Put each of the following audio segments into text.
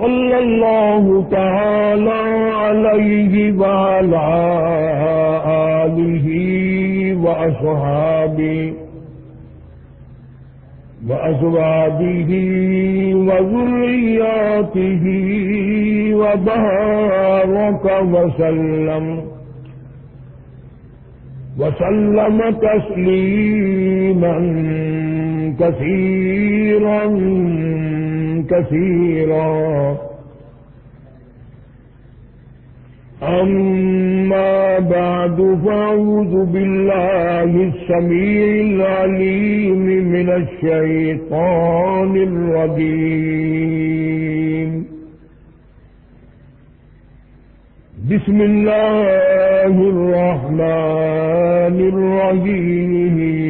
صلى الله تعالى عليه وعلى آله وأصحابه وأزواجه وذرياته وبارك وسلم وسلم تسليما كثيرا كثيرا. أما بعد فأعوذ بالله السميع العليم من الشيطان الرجيم. بسم الله الرحمن الرحيم.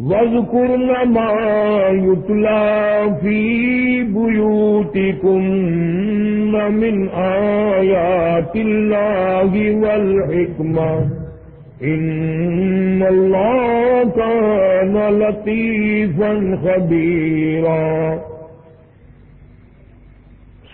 واذكرن ما يتلى في بيوتكم من آيات الله والحكمة إن الله كان لطيفا خبيرا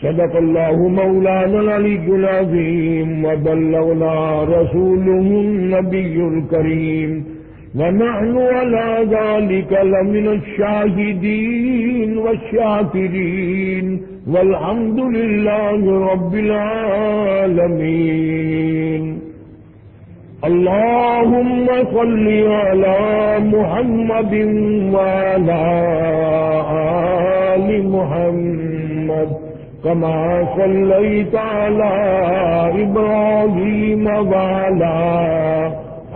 صدق الله مولانا العلي العظيم وبلغنا رسوله النبي الكريم ونحن على ذلك لمن الشاهدين والشاكرين والحمد لله رب العالمين. اللهم صل على محمد وعلى آل محمد كما صليت على إبراهيم وعلى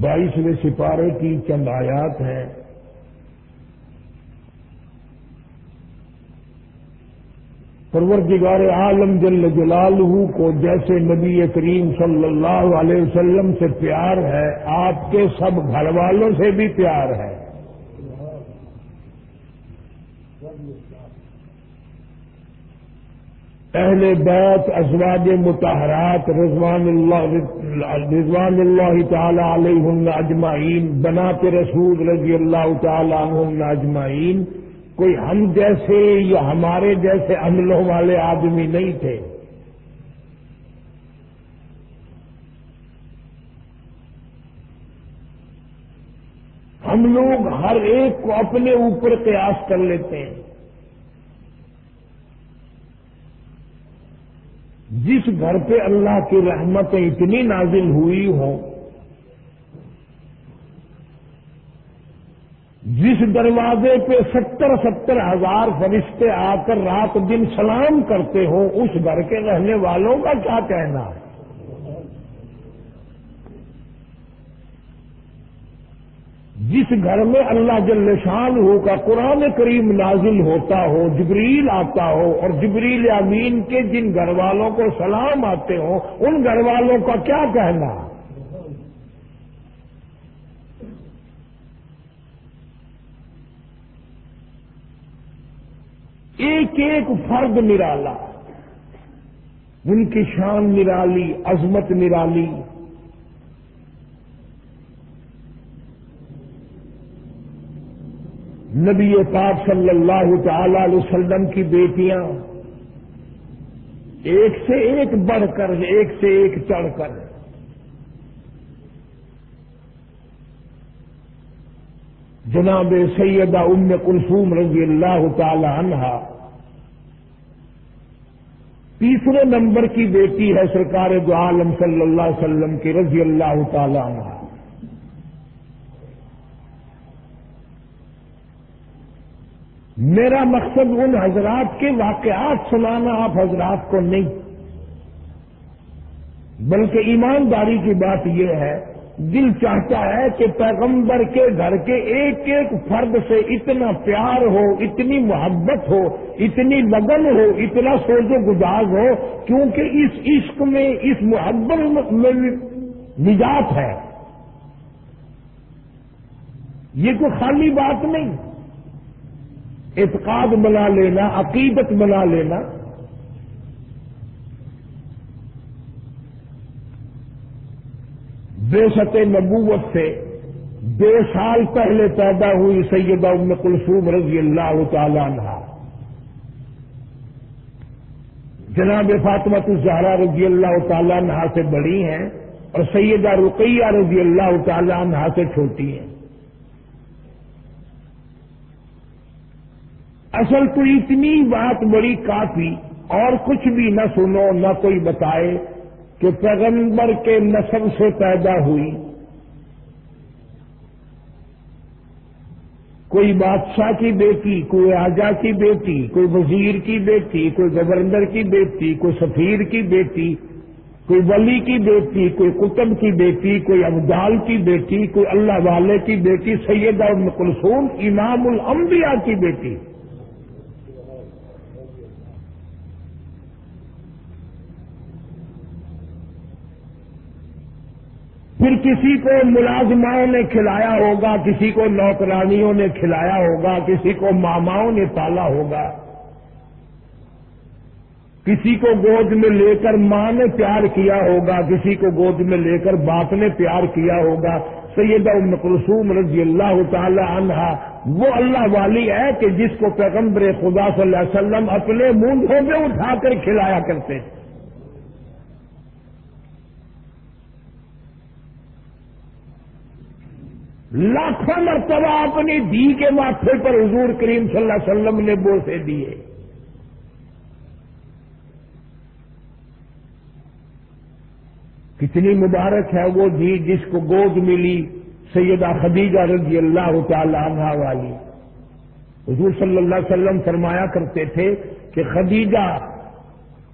بائیسویں سپارے کی چند آیات ہیں۔ پروردگار عالم جل جلالہ کو جیسے نبی کریم صلی اللہ علیہ وسلم سے پیار ہے، آپ کے سب گھر والوں سے بھی پیار ہے۔ اہل بیت ازواج متحرات رضوان اللہ رضوان اللہ تعالی علیہ اجمعین، بنات رسول رضی اللہ تعالی عنہ اجمعین۔ کوئی ہم جیسے یا ہمارے جیسے عملوں والے آدمی نہیں تھے۔ ہم لوگ ہر ایک کو اپنے اوپر قیاس کر لیتے ہیں۔ جس گھر پہ اللہ کی رحمتیں اتنی نازل ہوئی ہوں، جس دروازے پہ ستر ستر ہزار فرشتے آ کر رات دن سلام کرتے ہوں، اس گھر کے رہنے والوں کا کیا کہنا ہے؟ جس گھر میں اللہ جل شان ہو کا قرآن کریم نازل ہوتا ہو، جبریل آتا ہو اور جبریل امین کے جن گھر والوں کو سلام آتے ہوں، ان گھر والوں کا کیا کہنا؟ ایک ایک فرد نرالا، ان کی شان نرالی، عظمت نرالی نبی پاک صلی اللہ تعالی علیہ وسلم کی بیٹیاں ایک سے ایک بڑھ کر، ایک سے ایک چڑھ کر۔ جناب سیدہ ام کلثوم رضی اللہ تعالی عنہا تیسرے نمبر کی بیٹی ہے سرکار دو عالم صلی اللہ علیہ وسلم کی، رضی اللہ تعالی عنہ۔ میرا مقصد ان حضرات کے واقعات سنانا آپ حضرات کو نہیں۔ بلکہ ایمانداری کی بات یہ ہے، دل چاہتا ہے کہ پیغمبر کے گھر کے ایک ایک فرد سے اتنا پیار ہو، اتنی محبت ہو، اتنی لگن ہو، اتنا سوز و گزاز ہو، کیونکہ اس عشق میں، اس محبت میں نجات ہے۔ یہ کوئی خالی بات نہیں۔ اعتقاد بنا لینا، عقیدت بنا لینا۔ بے شک نبوت سے دو سال پہلے پیدا ہوئی سیدہ ام کلثوم رضی اللہ تعالی عنہ جناب فاطمت الزہرا رضی اللہ تعالیٰ عنہ سے بڑی ہیں اور سیدہ رقیہ رضی اللہ تعالی عنہ سے چھوٹی ہیں۔ اصل تو اتنی بات بڑی کافی اور کچھ بھی نہ سنو، نہ کوئی بتائے کہ پیغمبر کے نسل سے پیدا ہوئی۔ کوئی بادشاہ کی بیٹی، کوئی راجا کی بیٹی، کوئی وزیر کی بیٹی، کوئی گورنر کی بیٹی، کوئی سفیر کی بیٹی، کوئی ولی کی بیٹی، کوئی کتب کی بیٹی، کوئی ابدال کی بیٹی، کوئی اللہ والے کی بیٹی، سیدہ کلثوم امام الانبیاء کی بیٹی۔ پھر کسی کو ملازماؤں نے کھلایا ہوگا، کسی کو نوکرانیوں نے کھلایا ہوگا، کسی کو ماماؤں نے پالا ہوگا۔ کسی کو گود میں لے کر ماں نے پیار کیا ہوگا، کسی کو گود میں لے کر باپ نے پیار کیا ہوگا۔ سیدہ ام کلثوم رضی اللہ تعالی عنہا، وہ اللہ والی ہے کہ جس کو پیغمبر خدا صلی اللہ علیہ وسلم اپنے منہ میں اٹھا کر کھلایا کرتے۔ تھے لاکھوں مرتبہ اپنی دی کے ماتھے پر حضور کریم صلی اللہ علیہ وسلم نے بوسے دیے۔ کتنی مبارک ہے وہ دی جس کو گود ملی سیدہ خدیجہ رضی اللہ تعالی عنہ والی۔ حضور صلی اللہ علیہ وسلم فرمایا کرتے تھے کہ خدیجہ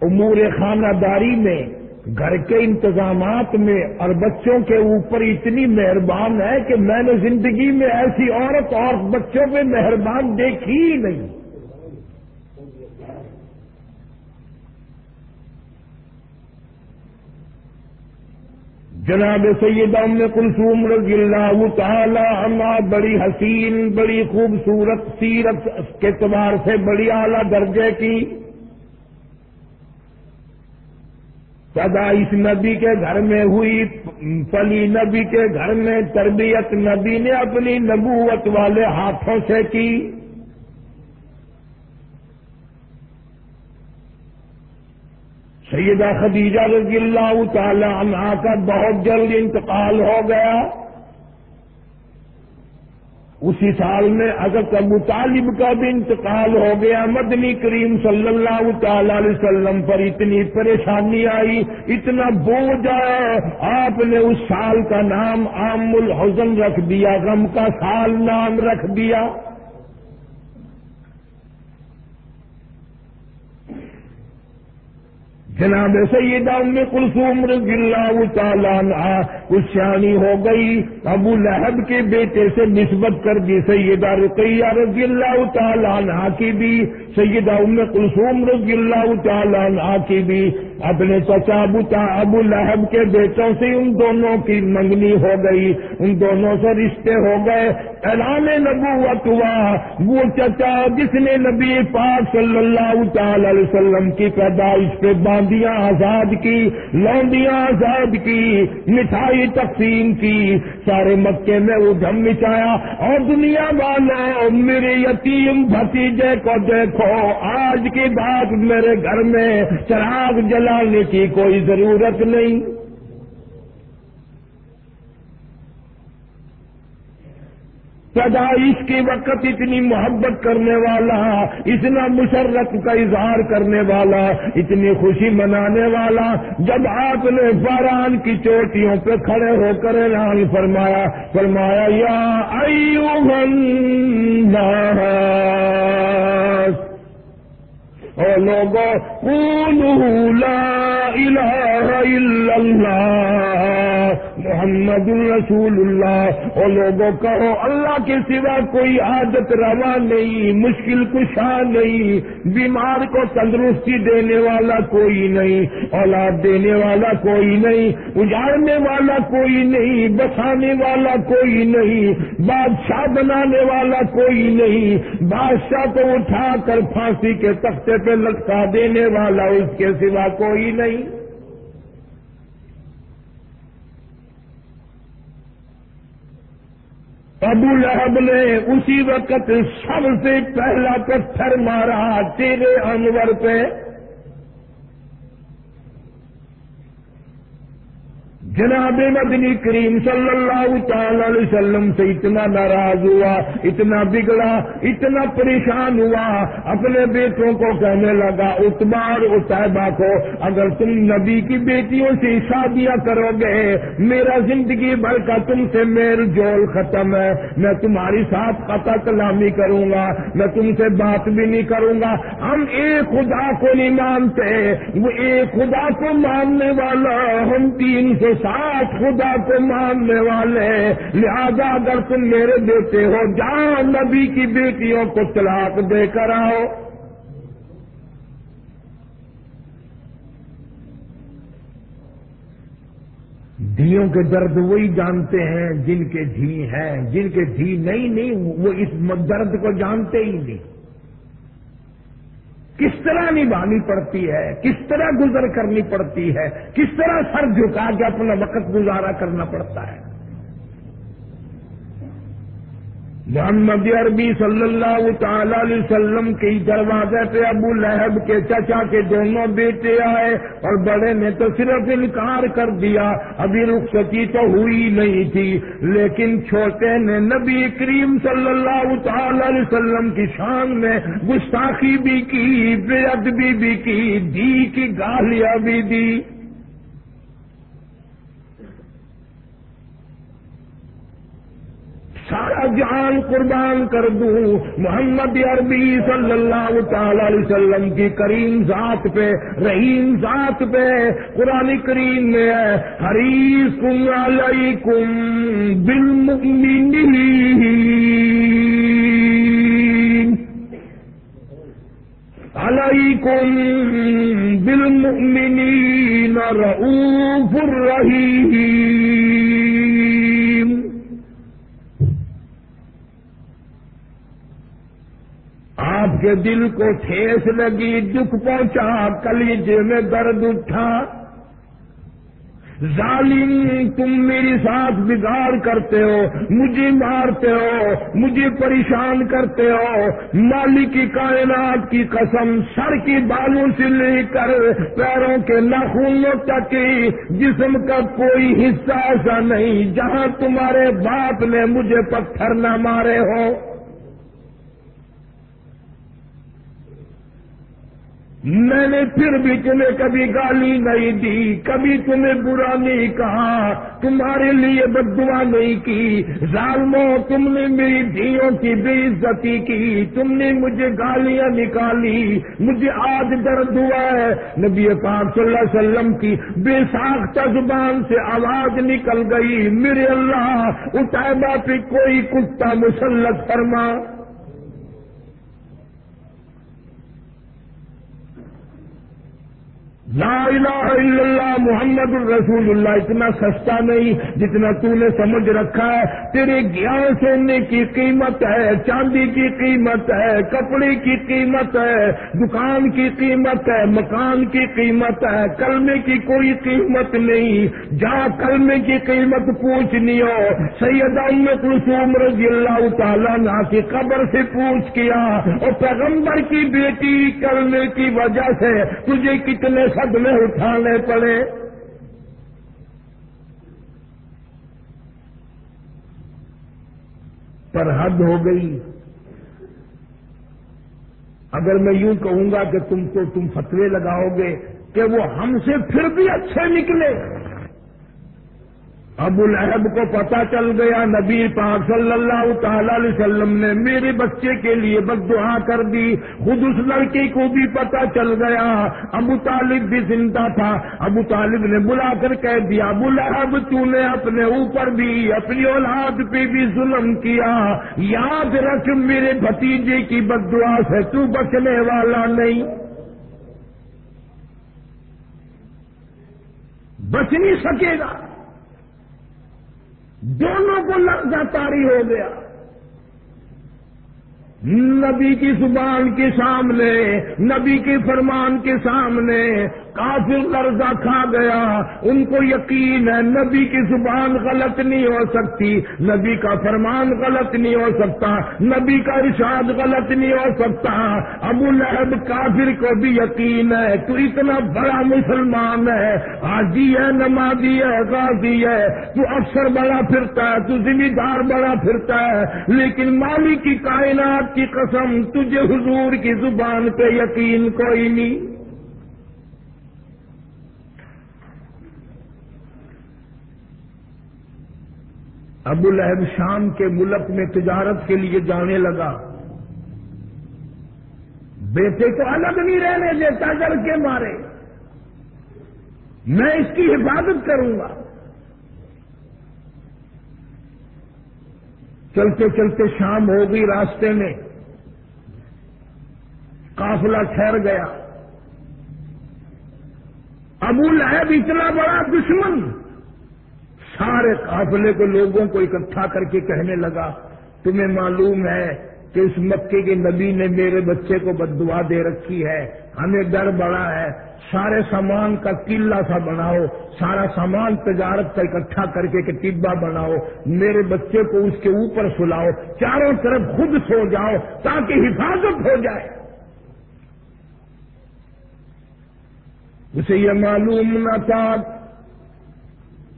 امور خانہ داری میں گھر کے انتظامات میں اور بچوں کے اوپر اتنی مہربان ہے کہ میں نے زندگی میں ایسی عورت اور بچوں پہ مہربان دیکھی ہی نہیں۔ جناب سید ام کلثوم رضی اللہ تعالی عنہ بڑی حسین، بڑی خوبصورت سیرت کے اعتبار سے بڑی اعلی درجے کی سدا اس نبی کے گھر میں ہوئی پلی نبی کے گھر میں تربیت نبی نے اپنی نبوت والے ہاتھوں سے کی۔ سیدہ خدیجہ رضی اللہ تعالی عنہ کا بہت جلد انتقال ہو گیا۔ اسی سال میں حضرت ابو طالب کا بھی انتقال ہو گیا۔ مدنی کریم صلی اللہ تعالی علیہ وسلم پر اتنی پریشانی آئی، اتنا بوجھ آیا۔ آپ نے اس سال کا نام عام الحزن رکھ دیا، غم کا سال نام رکھ دیا۔ جناب سیدہ ام کلثوم رضی اللہ تعالیٰ عنہ کچھ سیانی ہو گئی، ابو لہب کے بیٹے سے نسبت کر دی، سیدہ رقیہ رضی اللہ تعالیٰ عنہ کی بھی سیدہ ام کلثوم رضی اللہ تعالیٰ عنہ کی بھی اپنے چچا بتا ابو لہب کے بیٹوں سے ان دونوں کی منگنی ہو گئی۔ ان دونوں سے رشتے ہو گئے۔ اعلان نبوت ہوا۔ وہ چچا جس نے نبی پاک صلی اللہ تعالی علیہ وسلم کی پیدائش پہ باندیاں آزاد کی، لونڈیاں آزاد کی، مٹھائی تقسیم کی۔ سارے مکے میں وہ دھم مچایا اور دنیا والا میرے یتیم بھتیجے کو دیکھو۔ آج کی بات میرے گھر میں چراغ جلانے کی کوئی ضرورت نہیں۔ پیدائش کے وقت اتنی محبت کرنے والا، اتنا مشرت کا اظہار کرنے والا، اتنی خوشی منانے والا۔ جب آپ نے باران کی چوٹیوں پہ کھڑے ہو کر اعلان فرمایا فرمایا، یا ایوہ الناس۔ او لوگوں لا الہ الا اللہ محمد الرسول اللہ اور لوگوں کہو اللہ کے سوا کوئی عادت روا نہیں، مشکل کشا نہیں، بیمار کو تندرستی دینے والا کوئی نہیں، اولاد دینے والا کوئی نہیں، اجاڑنے والا کوئی نہیں، بسانے والا کوئی نہیں، بادشاہ بنانے والا کوئی نہیں۔ بادشاہ کو اٹھا کر پھانسی کے تختے پہ لٹکا دینے والا اس کے سوا کوئی نہیں۔ ابو لہب نے اسی وقت سب سے پہلا پتھر مارا تیرے انور پہ۔ جناب مدنی کریم صلی اللہ تعالی علیہ وسلم سے اتنا ناراض ہوا، اتنا بگڑا، اتنا پریشان ہوا، اپنے بیٹوں کو کہنے لگا اتبار اتبا کو، اگر تم نبی کی بیٹیوں سے شادیاں کرو گے، میرا زندگی بھر کا تم سے میل جول ختم ہے، میں تمہاری ساتھ قطع کلامی کروں گا، میں تم سے بات بھی نہیں کروں گا۔ ہم ایک خدا کو نہیں مانتے، وہ ایک خدا کو ماننے والا، ہم تین سو ساتھ خدا کو ماننے والے۔ لہذا اگر تم میرے بیٹے ہو جاؤ نبی کی بیٹیوں کو طلاق دے کر آؤ۔ دھیوں کے درد وہی جانتے ہیں جن کے دھی ہیں، جن کے دھی نہیں نہیں، وہ اس درد کو جانتے ہی نہیں۔ کس طرح نبھانی پڑتی ہے؟ کس طرح گزر کرنی پڑتی ہے؟ کس طرح سر جھکا کے اپنا وقت گزارا کرنا پڑتا ہے؟ محمد عربی صلی اللہ تعالی علیہ وسلم کے دروازے پہ ابو لہب کے چچا کے دونوں بیٹے آئے اور بڑے نے تو صرف انکار کر دیا۔ ابھی رخصتی تو ہوئی نہیں تھی، لیکن چھوٹے نے نبی کریم صلی اللہ تعالی علیہ وسلم کی شان میں گستاخی بھی کی، بے ادبی بھی کی، دی کی گالیاں بھی دی۔ سارا جان قربان کر دوں۔ محمد عربی صلی اللہ تعالی علیہ وسلم کی کریم ذات پہ، رحیم ذات پہ قرآن کریم میں ہے۔ ہری کم علیہ کم بل علیکم بالمؤمنین رؤوف الرحیم کے دل کو ٹھیس لگی، دکھ پہنچا کلیجے جی میں درد اٹھا۔ ظالم، تم میری ساتھ بگاڑ کرتے ہو، مجھے مارتے ہو، مجھے پریشان کرتے ہو۔ مالک کی کائنات کی قسم، سر کی بالوں سے لے کر پیروں کے ناخونوں تک، جسم کا کوئی حصہ ایسا نہیں جہاں تمہارے باپ نے مجھے پتھر نہ مارے ہو میں نے پھر بھی تمہیں کبھی گالی نہیں دی، کبھی تمہیں برا نہیں کہا۔ تمہارے لیے بد دعا نہیں کی۔ ظالموں، تم نے میری دھیوں کی بے عزتی کی۔ تم نے مجھے گالیاں نکالی۔ مجھے آج درد ہوا ہے۔ نبی پاک صلی اللہ علیہ وسلم کی بے ساختہ زبان سے آواز نکل گئی۔ میرے اللہ اتائبہ پہ کوئی کتا مسلط فرما۔ لا الہ الا اللہ محمد الرسول اللہ اتنا سستا نہیں جتنا تو نے سمجھ رکھا ہے۔ تیرے گیان سونے کی قیمت ہے، چاندی کی قیمت ہے، کپڑے کی قیمت ہے، دکان کی قیمت ہے، مکان کی قیمت ہے۔ کلمے کی کوئی قیمت نہیں۔ جہاں کلمے کی قیمت پوچھنی ہو سید کلثوم رضی اللہ تعالیٰ نا کی قبر سے پوچھ کیا۔ اور پیغمبر کی بیٹی کلمے کی وجہ سے تجھے کتنے میں اٹھانے پڑے۔ پر حد ہو گئی۔ اگر میں یوں کہوں گا کہ تم تو تم فتوے لگاؤ گے کہ وہ ہم سے پھر بھی اچھے نکلے۔ ابو الحب کو پتا چل گیا، نبی پاک صلی اللہ تعالی علیہ وسلم نے میرے بچے کے لیے بد دعا کر دی۔ خود اس لڑکی کو بھی پتا چل گیا۔ ابو طالب بھی زندہ تھا۔ ابو طالب نے بلا کر کہہ دیا، ابو لہب تو نے اپنے اوپر بھی، اپنی اولاد پہ بھی ظلم کیا۔ یاد رکھ میرے بھتیجے کی بد دعا سے تو بچنے والا نہیں۔ بچ نہیں سکے گا۔ دونوں کو لفظہ تاری ہو گیا۔ نبی کی زبان کے سامنے، نبی کے فرمان کے سامنے کافر لرزہ کھا گیا۔ ان کو یقین ہے، نبی کی زبان غلط نہیں ہو سکتی۔ نبی کا فرمان غلط نہیں ہو سکتا۔ نبی کا ارشاد غلط نہیں ہو سکتا۔ ابو لہب کافر کو بھی یقین ہے۔ تو اتنا بڑا مسلمان ہے۔ حاجی ہے، نمازی ہے، غازی ہے۔ تو افسر بڑا پھرتا ہے، تو ذمہ دار بڑا پھرتا ہے۔ لیکن مالی کی کائنات کی قسم، تجھے حضور کی زبان پہ یقین کوئی نہیں۔ ابو لہب شام کے ملک میں تجارت کے لیے جانے لگا۔ بیٹے کو الگ نہیں رہنے دیتا ڈر کے مارے۔ میں اس کی حفاظت کروں گا۔ چلتے چلتے شام ہو گئی راستے میں۔ قافلہ ٹھہر گیا۔ ابو لہب اتنا بڑا دشمن۔ سارے قافلے کو لوگوں کو اکٹھا کر کے کہنے لگا، تمہیں معلوم ہے کہ اس مکے کے نبی نے میرے بچے کو بدعا دے رکھی ہے۔ ہمیں ڈر بڑا ہے۔ سارے سامان کا قلعہ سا بناؤ، سارا سامان تجارت کا اکٹھا کر کے ٹبا بناؤ۔ میرے بچے کو اس کے اوپر سلاؤ۔ چاروں طرف خود سو جاؤ تاکہ حفاظت ہو جائے۔ اسے یہ معلوم نہ تھا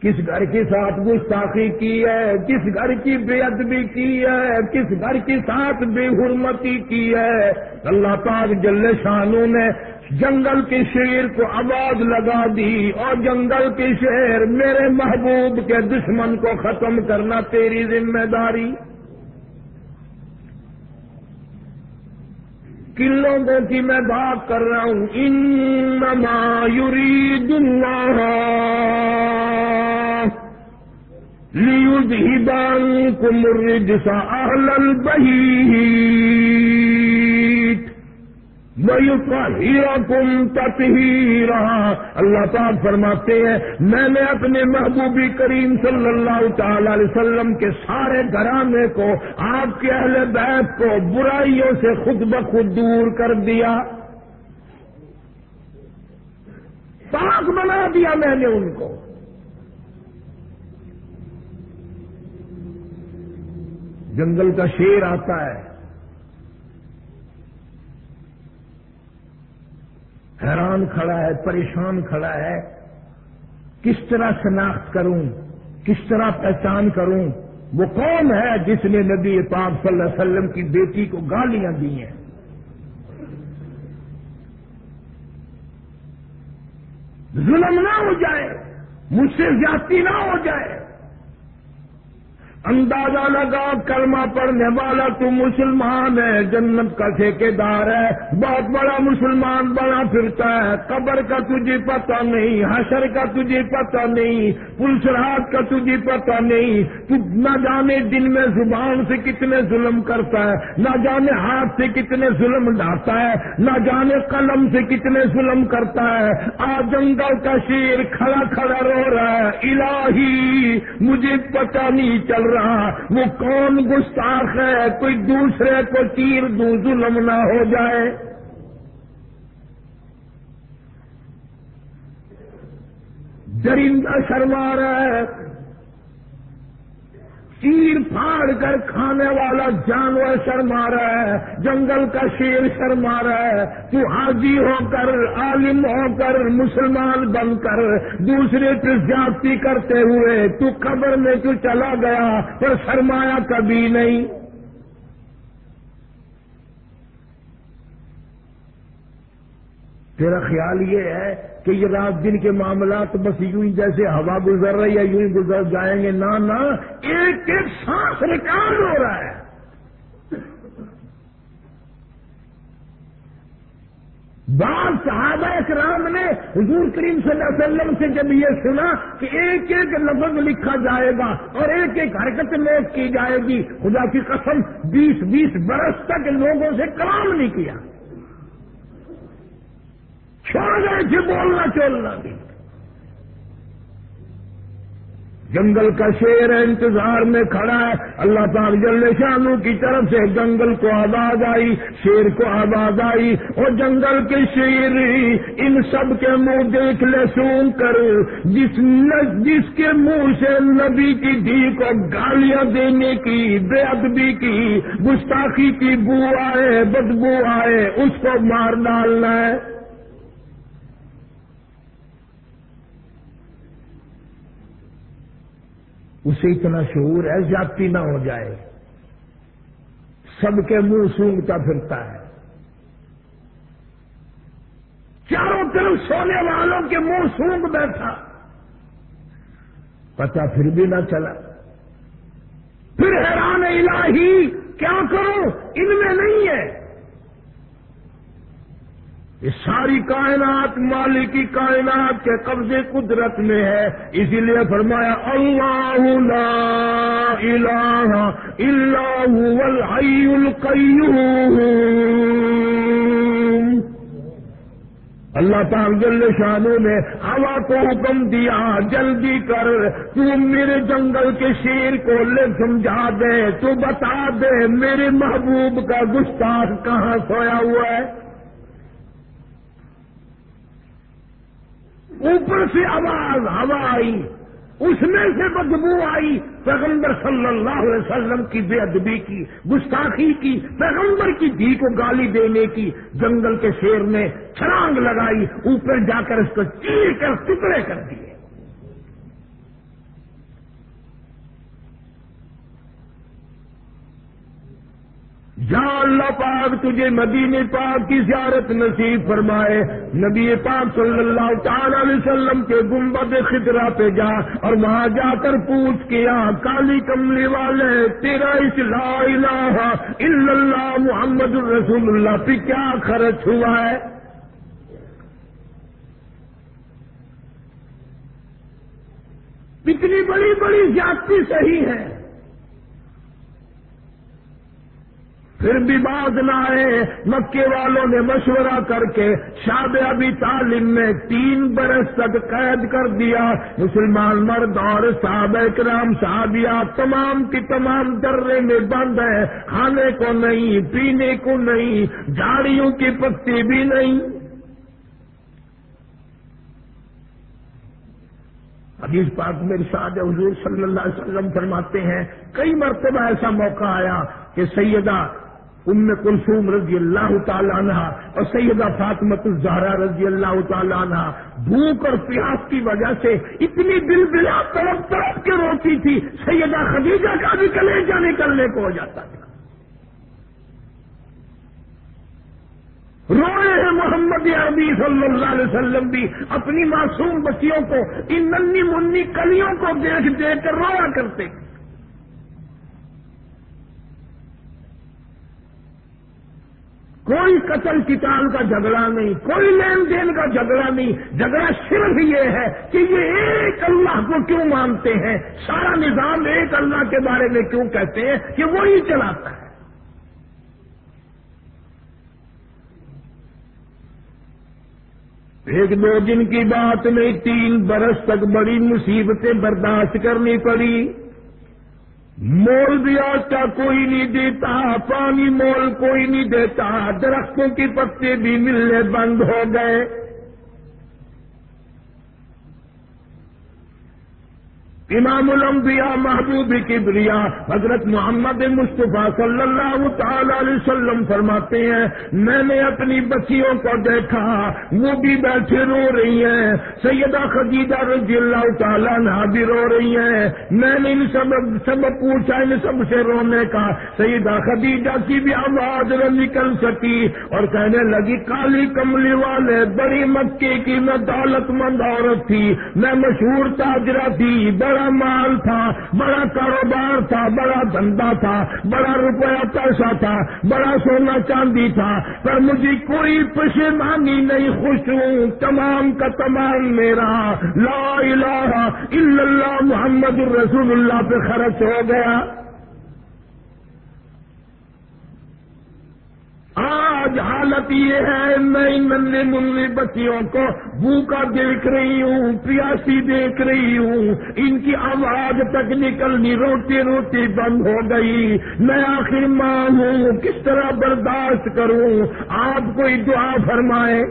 کس گھر کے ساتھ گستاخی کی ہے؟ کس گھر کی بے ادبی کی ہے؟ کس گھر کے ساتھ بے حرمتی کی ہے؟ اللہ پاک جل شانوں نے جنگل کے شیر کو آواز لگا دی اور جنگل کے شیر میرے محبوب کے دشمن کو ختم کرنا تیری ذمہ داری۔ کن لوگوں کی میں بات کر رہا ہوں؟ انما یرید اللہ۔ لیذہبانکم الرجس اہل البہیت ویطہیرکم تطہیرا اللہ تعالیٰ فرماتے ہیں، میں نے اپنے محبوبی کریم صلی اللہ تعالی علیہ وسلم کے سارے گھرانے کو، آپ کے اہل بیت کو برائیوں سے خود بخود دور کر دیا۔ پاک بنا دیا میں نے ان کو۔ جنگل کا شیر آتا ہے۔ حیران کھڑا ہے، پریشان کھڑا ہے۔ کس طرح شناخت کروں؟ کس طرح پہچان کروں؟ وہ کون ہے جس نے نبی پاک صلی اللہ علیہ وسلم کی بیٹی کو گالیاں دی ہیں؟ ظلم نہ ہو جائے، مجھ سے زیادتی نہ ہو جائے۔ اندازہ لگا، کلمہ پڑھنے والا تو مسلمان ہے، جنت کا ٹھیکے دار ہے۔ بہت بڑا مسلمان بنا پھرتا ہے۔ قبر کا تجھے پتہ نہیں، حشر کا تجھے پتہ نہیں پلس رات کا تجھے پتہ نہیں، تو نہ جانے دن میں زبان سے کتنے ظلم کرتا ہے، نہ جانے ہاتھ سے کتنے ظلم ڈالتا ہے، نہ جانے قلم سے کتنے ظلم کرتا ہے۔ آ جنگل کا شیر کھڑا کھڑا رو رہا ہے، الہی، مجھے پتہ نہیں چل رہا رہا، وہ کون گستاخ ہے، کوئی دوسرے کو تیر دو ظلم نہ ہو جائے۔ درندہ شرما رہا ہے۔ چیر پھاڑ کر کھانے والا جانور شرما رہا ہے، جنگل کا شیر شرما رہا ہے۔ تو حاجی ہو کر، عالم ہو کر، مسلمان بن کر دوسرے کی زیادتی کرتے ہوئے تو قبر میں تو چلا گیا، پر شرمایا کبھی نہیں۔ تیرا خیال یہ ہے کہ یہ رات دن کے معاملات بس یوں ہی جیسے ہوا گزر رہی ہے، یوں ہی گزر جائیں گے۔ نہ نہ، ایک ایک سانس ریکارڈ ہو رہا ہے۔ بعض صحابہ اکرام نے حضور کریم صلی اللہ علیہ وسلم سے جب یہ سنا کہ ایک ایک لفظ لکھا جائے گا اور ایک ایک حرکت نوٹ کی جائے گی، خدا کی قسم بیس بیس برس تک لوگوں سے کام نہیں کیا۔ چھوڑ گئے تھے بولنا چولنا بھی۔ جنگل کا شیر ہے، انتظار میں کھڑا ہے۔ اللہ پاک جل شانو کی طرف سے جنگل کو آواز آئی، شیر کو آواز آئی۔ اور جنگل کے شیر، ان سب کے منہ دیکھ لے سون کر۔ جس جس کے منہ سے نبی کی دھی کو گالیاں دینے کی، بے ادبی کی، گستاخی کی بو آئے، بدبو آئے، اس کو مار ڈالنا ہے۔ اسے اتنا شعور ہے جاتی نہ ہو جائے۔ سب کے منہ سونگتا پھرتا ہے۔ چاروں طرف سونے والوں کے منہ سونگ بیٹھا۔ پتا پھر بھی نہ چلا۔ پھر حیران الہی، کیا کروں؟ ان میں نہیں ہے۔ یہ ساری کائنات مالکی کائنات کے قبضے قدرت میں ہے۔ اسی لیے فرمایا، اللہ لا الہ الا هو الحی القیوم۔ اللہ تعالی جل شانو نے ہوا کو حکم دیا، جلدی کر، تو میرے جنگل کے شیر کو لے سمجھا دے، تو بتا دے، میرے محبوب کا گستاخ کہاں سویا ہوا ہے؟ اوپر سے آواز، ہوا آئی۔ اس میں سے بدبو آئی۔ پیغمبر صلی اللہ علیہ وسلم کی بے ادبی کی، گستاخی کی، پیغمبر کی دھی کو گالی دینے کی۔ جنگل کے شیر نے چھلانگ لگائی، اوپر جا کر اس کو چیر کر ٹکڑے کر دیے۔ جا اللہ پاک تجھے مدینے پاک کی زیارت نصیب فرمائے۔ نبی پاک صلی اللہ تعالی علیہ وسلم کے گنبد خطرہ پہ جا اور وہاں جا کر پوچھ کیا کالی کملی والے، تیرا اس لا الہ الا اللہ محمد الرسول اللہ پہ کیا خرچ ہوا ہے؟ اتنی بڑی بڑی زیادتی صحیح ہے۔ پھر بھی بات نہ آئے۔ مکے والوں نے مشورہ کر کے شاد ابھی تعلیم میں تین برس تک قید کر دیا۔ مسلمان مرد اور صحاب کرام صحابیہ تمام کی تمام درے میں بند ہے۔ کھانے کو نہیں، پینے کو نہیں جاڑیوں کی پتی بھی نہیں۔ حدیث پاک میں ارشاد حضور صلی اللہ علیہ وسلم فرماتے ہیں، کئی مرتبہ ایسا موقع آیا کہ سیدہ ام کلثوم رضی اللہ تعالیٰ عنہ اور سیدہ فاطمت الزہرا رضی اللہ تعالیٰ عنہ بھوک اور پیاس کی وجہ سے اتنی دل بلا تڑپ تڑپ کے روتی تھی، سیدہ خدیجہ کا بھی کلیجہ نکلنے کو ہو جاتا تھا۔ روئے ہیں محمد عربی صلی اللہ علیہ وسلم بھی اپنی معصوم بچیوں کو ان ننی منی کلیوں کو دیکھ دیکھ کر رویا کرتے۔ کوئی قتل کتاب کا جھگڑا نہیں، کوئی لین دین کا جھگڑا نہیں۔ جھگڑا صرف یہ ہے کہ یہ ایک اللہ کو کیوں مانتے ہیں؟ سارا نظام ایک اللہ کے بارے میں کیوں کہتے ہیں کہ وہی چلاتا ہے؟ ایک دو دن کی بات میں تین برس تک بڑی مصیبتیں برداشت کرنی پڑی۔ مول بھی کا کوئی نہیں دیتا، پانی مول کوئی نہیں دیتا، درختوں کی پتے بھی ملنے بند ہو گئے۔ امام الانبیاء محبوب کبریا حضرت محمد مصطفیٰ صلی اللہ تعالی علیہ وسلم فرماتے ہیں، میں نے اپنی بچیوں کو دیکھا، وہ بھی بیٹھے رو رہی ہیں۔ سیدہ خدیجہ رضی اللہ تعالیٰ نہ بھی رو رہی ہیں۔ میں نے ان سب سب پوچھا، ان سب سے رونے کا۔ سیدہ خدیجہ کی بھی آواز نہ نکل سکی اور کہنے لگی، کالی کملی والے، بڑی مکے کی میں دولت مند عورت تھی، میں مشہور تاجرہ تھی، بڑا بڑا مال تھا، بڑا کاروبار تھا، بڑا دھندا تھا، بڑا روپیہ پیسہ تھا، بڑا سونا چاندی تھا، پر مجھے کوئی پشیمانی نہیں، خوش ہوں، تمام کا تمام میرا۔ لا الہ الا اللہ، محمد الرسول اللہ پہ خرچ ہو گیا۔ آج حالت یہ ہے، میں ننے منی بچیوں کو بھوکا دیکھ رہی ہوں، پیاسی دیکھ رہی ہوں۔ ان کی آواز تک نکلنی روٹی روٹی بند ہو گئی۔ میں آخر ماں ہوں، کس طرح برداشت کروں؟ آپ کوئی دعا فرمائے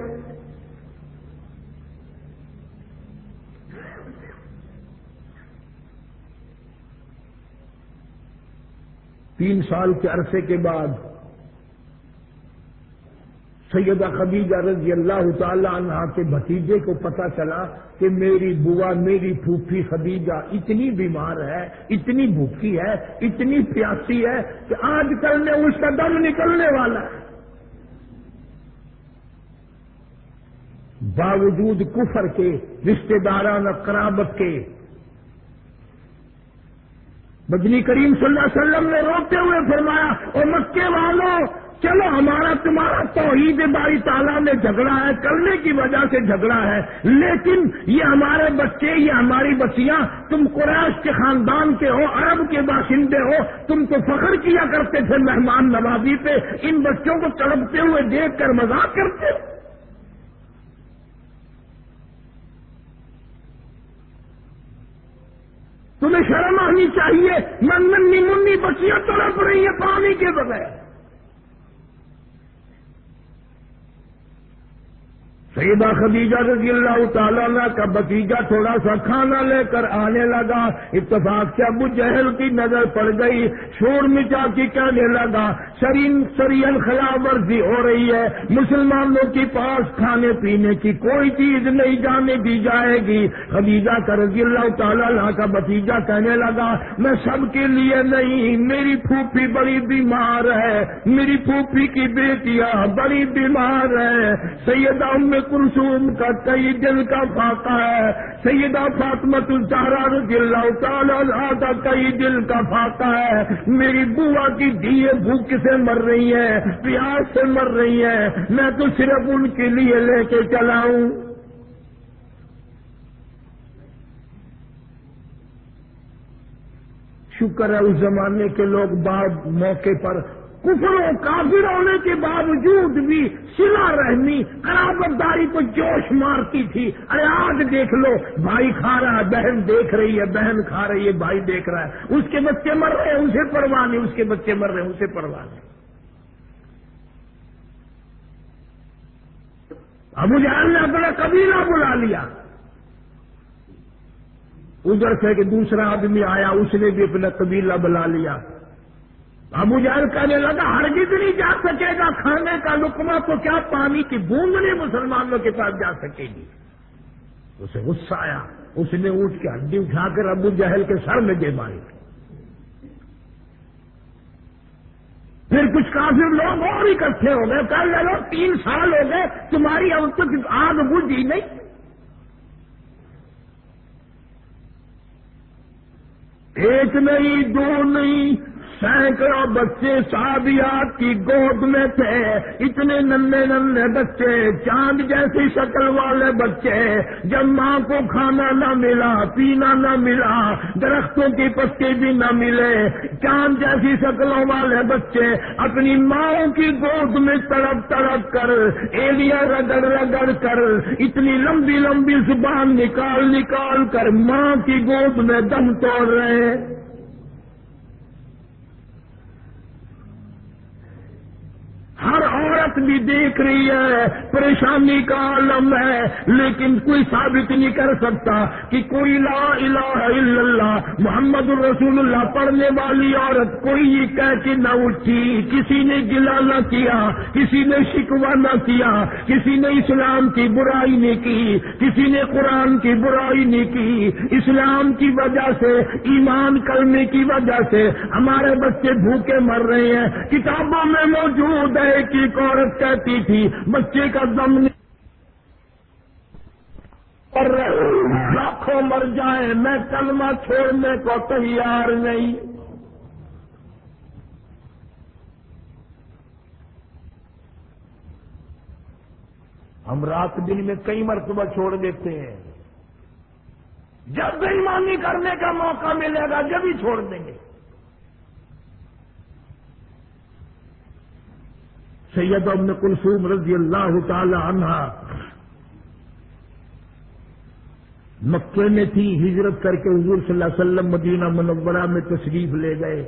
تین سال کے عرصے کے بعد سیدہ خدیجہ رضی اللہ تعالی عنہ کے بھتیجے کو پتا چلا کہ میری بوا، میری پھوپھی خدیجہ اتنی بیمار ہے، اتنی بھوکی ہے، اتنی پیاسی ہے کہ آج کل میں اس کا دم نکلنے والا ہے۔ باوجود کفر کے رشتے داران قرابت کے۔ بجنی کریم صلی اللہ علیہ وسلم نے روکتے ہوئے فرمایا اور مکے والوں چلو ہمارا تمہارا توحید باری تعالیٰ میں جھگڑا ہے، کرنے کی وجہ سے جھگڑا ہے۔ لیکن یہ ہمارے بچے، یہ ہماری بچیاں تم قریش کے خاندان کے ہو، عرب کے باشندے ہو، تم تو فخر کیا کرتے تھے مہمان نوازی پہ، ان بچوں کو تڑپتے ہوئے دیکھ کر مذاق کرتے۔ تمہیں شرم آنی چاہیے۔ من منی بچیاں تڑپ رہی ہیں پانی کے بغیر۔ سیدہ خدیجہ رضی اللہ تعالیٰ کا بتیجا تھوڑا سا کھانا لے کر آنے لگا۔ اتفاق سے ابو جہل کی نظر پڑ گئی، شور مچا کی کہنے لگا سرین سرین خلاف ورزی ہو رہی ہے، مسلمانوں کے پاس کھانے پینے کی کوئی چیز نہیں، جانے دی جائے گی۔ خدیجہ کا رضی اللہ تعالیٰ کا بتیجا کہنے لگا، میں سب کے لیے نہیں، میری پھوپھی بڑی بیمار ہے، میری پھوپھی کی بیٹیاں بڑی بیمار ہے سیدہ میں کلثوم کا کئی دل کا فاقہ ہے۔ سیدہ فاطمت الزہرا رضی اللہ تعالی کا کئی دل کا فاقہ ہے۔ میری بوا کی دیے بھوک سے مر رہی ہے پیاس سے مر رہی ہے میں تو صرف ان کے لیے لے کے چلاؤں شکر ہے اس زمانے کے لوگ بعد موقع پر کفروں کافر ہونے کے باوجود بھی سلا رحمی قرابت داری کو جوش مارتی تھی۔ ارے آج دیکھ لو، بھائی کھا رہا ہے، بہن دیکھ رہی ہے، بہن کھا رہی ہے، بھائی دیکھ رہا ہے۔ اس کے بچے مر رہے ہیں، اسے پرواہ نہیں، اس کے بچے مر رہے ہیں، اسے پرواہ نہیں۔ ابو جہان نے اپنا قبیلہ بلا لیا۔ ادھر سے کہ دوسرا آدمی آیا، اس نے بھی اپنا قبیلہ بلا لیا۔ ابو جہل کہنے لگا، ہرگز نہیں جا سکے گا، کھانے کا لکما تو کیا پانی کی بوند نہیں مسلمانوں کے پاس جا سکے گی؟ اسے غصہ آیا، اس نے اٹھ کے ہڈی اٹھا کر ابو جہل کے سر میں دے ماری۔ پھر کچھ کافی لوگ اور اکٹھے ہو گئے کل لے لو، تین سال ہو گئے، تمہاری اب تک آگ بجھی نہیں۔ ایک نہیں دو نہیں سینکڑوں بچے صحابیات کی گود میں تھے۔ اتنے ننے ننے بچے، چاند جیسی شکل والے بچے۔ جب ماں کو کھانا نہ ملا، پینا نہ ملا، درختوں کی پتی بھی نہ ملے، چاند جیسی شکلوں والے بچے اپنی ماں کی گود میں تڑپ تڑپ کر ایلیا رگڑ رگڑ کر، اتنی لمبی لمبی زبان نکال نکال کر ماں کی گود میں دم توڑ رہے۔ ہر عورت بھی دیکھ رہی ہے، پریشانی کا عالم ہے، لیکن کوئی ثابت نہیں کر سکتا کہ کوئی لا الہ الا اللہ، محمد الرسول اللہ پڑھنے والی عورت کوئی یہ کہہ کے نہ اٹھی، کسی نے گلا نہ کیا، کسی نے شکوا نہ کیا، کسی نے اسلام کی برائی نہیں کی، کسی نے قرآن کی برائی نہیں کی۔ اسلام کی وجہ سے، ایمان کرنے کی وجہ سے ہمارے بچے بھوکے مر رہے ہیں۔ کتابوں میں موجود ہے ایک ایک عورت کہتی تھی بچے کا دم پر لاکھوں مر جائیں، میں کلمہ چھوڑنے کو تیار نہیں۔ ہم رات دن میں کئی مرتبہ چھوڑ دیتے ہیں۔ جب بےمانی کرنے کا موقع ملے گا جب ہی چھوڑ دیں گے۔ سید ابن کلثوم رضی اللہ تعالی عنہ مکے میں تھی، ہجرت کر کے حضور صلی اللہ علیہ وسلم مدینہ منورہ میں تشریف لے گئے۔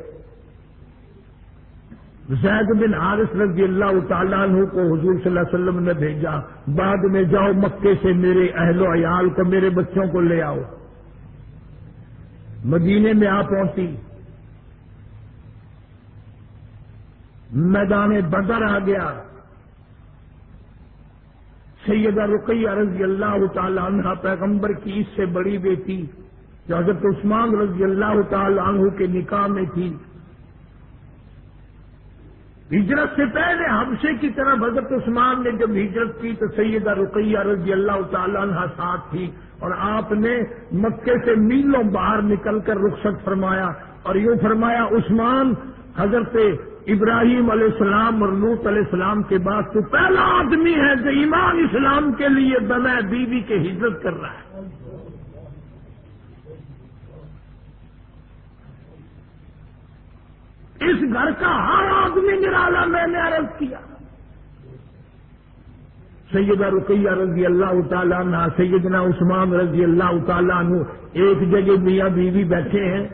زید بن عارف رضی اللہ تعالیٰ عنہ کو حضور صلی اللہ علیہ وسلم نے بھیجا، بعد میں جاؤ مکے سے میرے اہل و عیال کو، میرے بچوں کو لے آؤ۔ مدینے میں آ پہنچی۔ میدان بدر آ گیا۔ سیدہ رقیہ رضی اللہ تعالی عنہ پیغمبر کی اس سے بڑی بیٹی، جو حضرت عثمان رضی اللہ تعالی عنہ کے نکاح میں تھی۔ ہجرت سے پہلے حبشے کی طرف حضرت عثمان نے جب ہجرت کی تو سیدہ رقیہ رضی اللہ تعالی عنہ ساتھ تھی اور آپ نے مکے سے میلوں باہر نکل کر رخصت فرمایا اور یوں فرمایا، عثمان، حضرت ابراہیم علیہ السلام اور لوت علیہ السلام کے بعد تو پہلا آدمی ہے جو ایمان اسلام کے لیے بنا بیوی کے ہجرت کر رہا ہے۔ اس گھر کا ہر آدمی نرالا میں نے عرض کیا۔ سیدہ رقیہ رضی اللہ تعالیٰ عنہ، سیدنا عثمان رضی اللہ تعالیٰ عنہ، ایک جگہ میاں بیوی بیٹھے ہیں،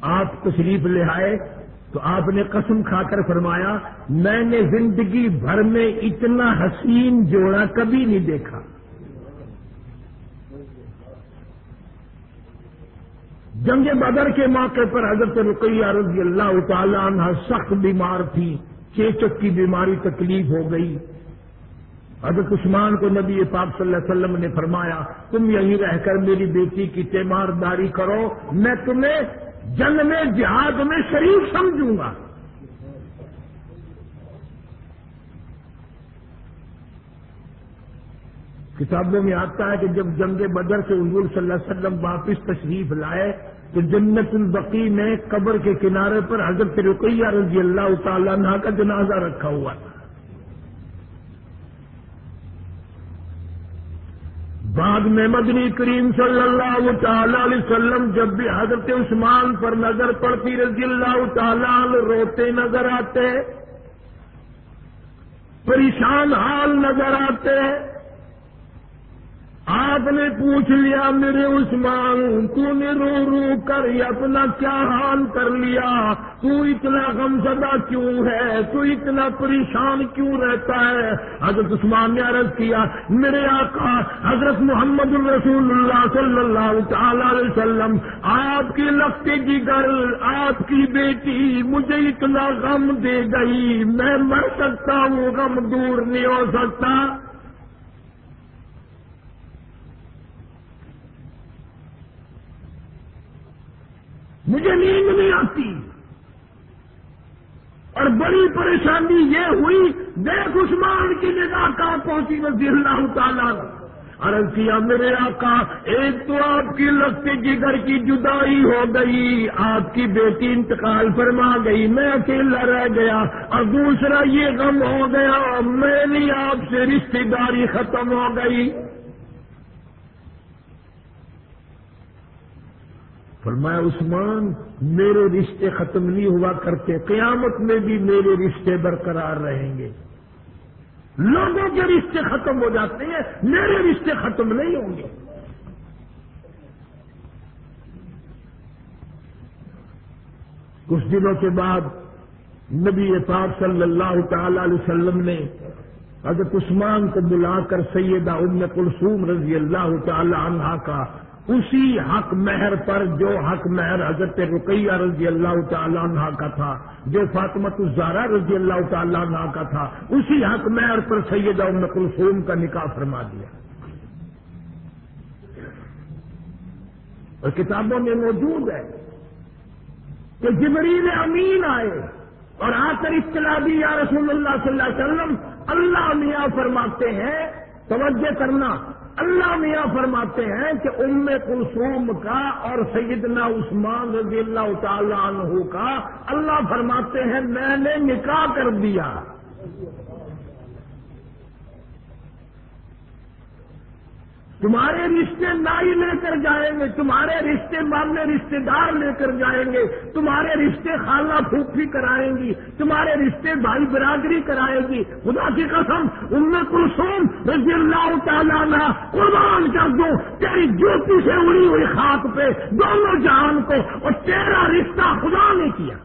آپ تشریف لے آئے۔ تو آپ نے قسم کھا کر فرمایا، میں نے زندگی بھر میں اتنا حسین جوڑا کبھی نہیں دیکھا۔ جنگ بدر کے موقع پر حضرت رقیہ رضی اللہ تعالیٰ عنہ سخت بیمار تھی، چیچک کی بیماری تکلیف ہو گئی۔ حضرت عثمان کو نبی پاک صلی اللہ علیہ وسلم نے فرمایا، تم یہیں رہ کر میری بیٹی کی تیمارداری کرو، میں تمہیں جنگ میں، جہاد میں شریف سمجھوں گا۔ کتابوں میں آتا ہے کہ جب جنگ بدر سے حضور صلی اللہ علیہ وسلم واپس تشریف لائے، تو جنت البقی میں قبر کے کنارے پر حضرت رقیہ رضی اللہ تعالیٰ عنہ کا جنازہ رکھا ہوا تھا۔ بعد میں مدنی کریم صلی اللہ تعالی علیہ وسلم جب بھی حضرت عثمان پر نظر پڑتی رضی اللہ تعالی روتے نظر آتے، پریشان حال نظر آتے آپ نے پوچھ لیا میرے عثمان، تو نے رو رو کر اپنا کیا حال کر لیا؟ تو اتنا غم زدہ کیوں ہے؟ تو اتنا پریشان کیوں رہتا ہے؟ حضرت عثمان نے عرض کیا، میرے آقا، حضرت محمد الرسول اللہ صلی اللہ تعالی علیہ وسلم، آپ کی لگتے کی گھر آپ کی بیٹی مجھے اتنا غم دے گئی، میں مر سکتا ہوں، غم دور نہیں ہو سکتا۔ مجھے نیند نہیں آتی۔ اور بڑی پریشانی یہ ہوئی، دیکھ عثمان کی نگاہ کہاں پہنچی وزیر اللہ تعالیٰ۔ عرض کیا، میرے آقا، ایک تو آپ کی لگتے کی گھر کی جدائی ہو گئی، آپ کی بیٹی انتقال فرما گئی، میں اکیلا رہ گیا، اور دوسرا یہ غم ہو گیا، میں نہیں، آپ سے رشتے داری ختم ہو گئی۔ فرمایا، عثمان، میرے رشتے ختم نہیں ہوا کرتے، قیامت میں بھی میرے رشتے برقرار رہیں گے۔ لوگوں کے رشتے ختم ہو جاتے ہیں، میرے رشتے ختم نہیں ہوں گے۔ کچھ دنوں کے بعد نبی پاک صلی اللہ تعالی علیہ وسلم نے حضرت عثمان کو بلا کر سیدہ ام کلثوم رضی اللہ تعالی عنہا کا اسی حق مہر پر جو حق مہر حضرت رقیہ رضی اللہ تعالیٰ عنہ کا تھا، جو فاطمت الزارہ رضی اللہ تعالیٰ عنہ کا تھا، اسی حق مہر پر سیدہ ام کلثوم کا نکاح فرما دیا۔ اور کتابوں میں موجود ہے کہ جبریل امین آئے اور آ کر اطلاع دی، یا رسول اللہ صلی اللہ علیہ وسلم، اللہ میاں فرماتے ہیں، توجہ کرنا اللہ میاں فرماتے ہیں کہ ام کلثوم کا اور سیدنا عثمان رضی اللہ تعالی عنہ کا اللہ فرماتے ہیں میں نے نکاح کر دیا۔ تمہارے رشتے نائی لے کر جائیں گے، تمہارے رشتے مامنے رشتے دار لے کر جائیں گے، تمہارے رشتے خالہ پھوپھی کرائیں گی، تمہارے رشتے بھائی برادری کرائے گی۔ خدا کی قسم ان میں کلسوم رضی اللہ تعالیٰ قربان کر دو، تیری جوتی سے اڑی ہوئی خاک پہ، دونوں جہان کو اور تیرا رشتہ خدا نے کیا۔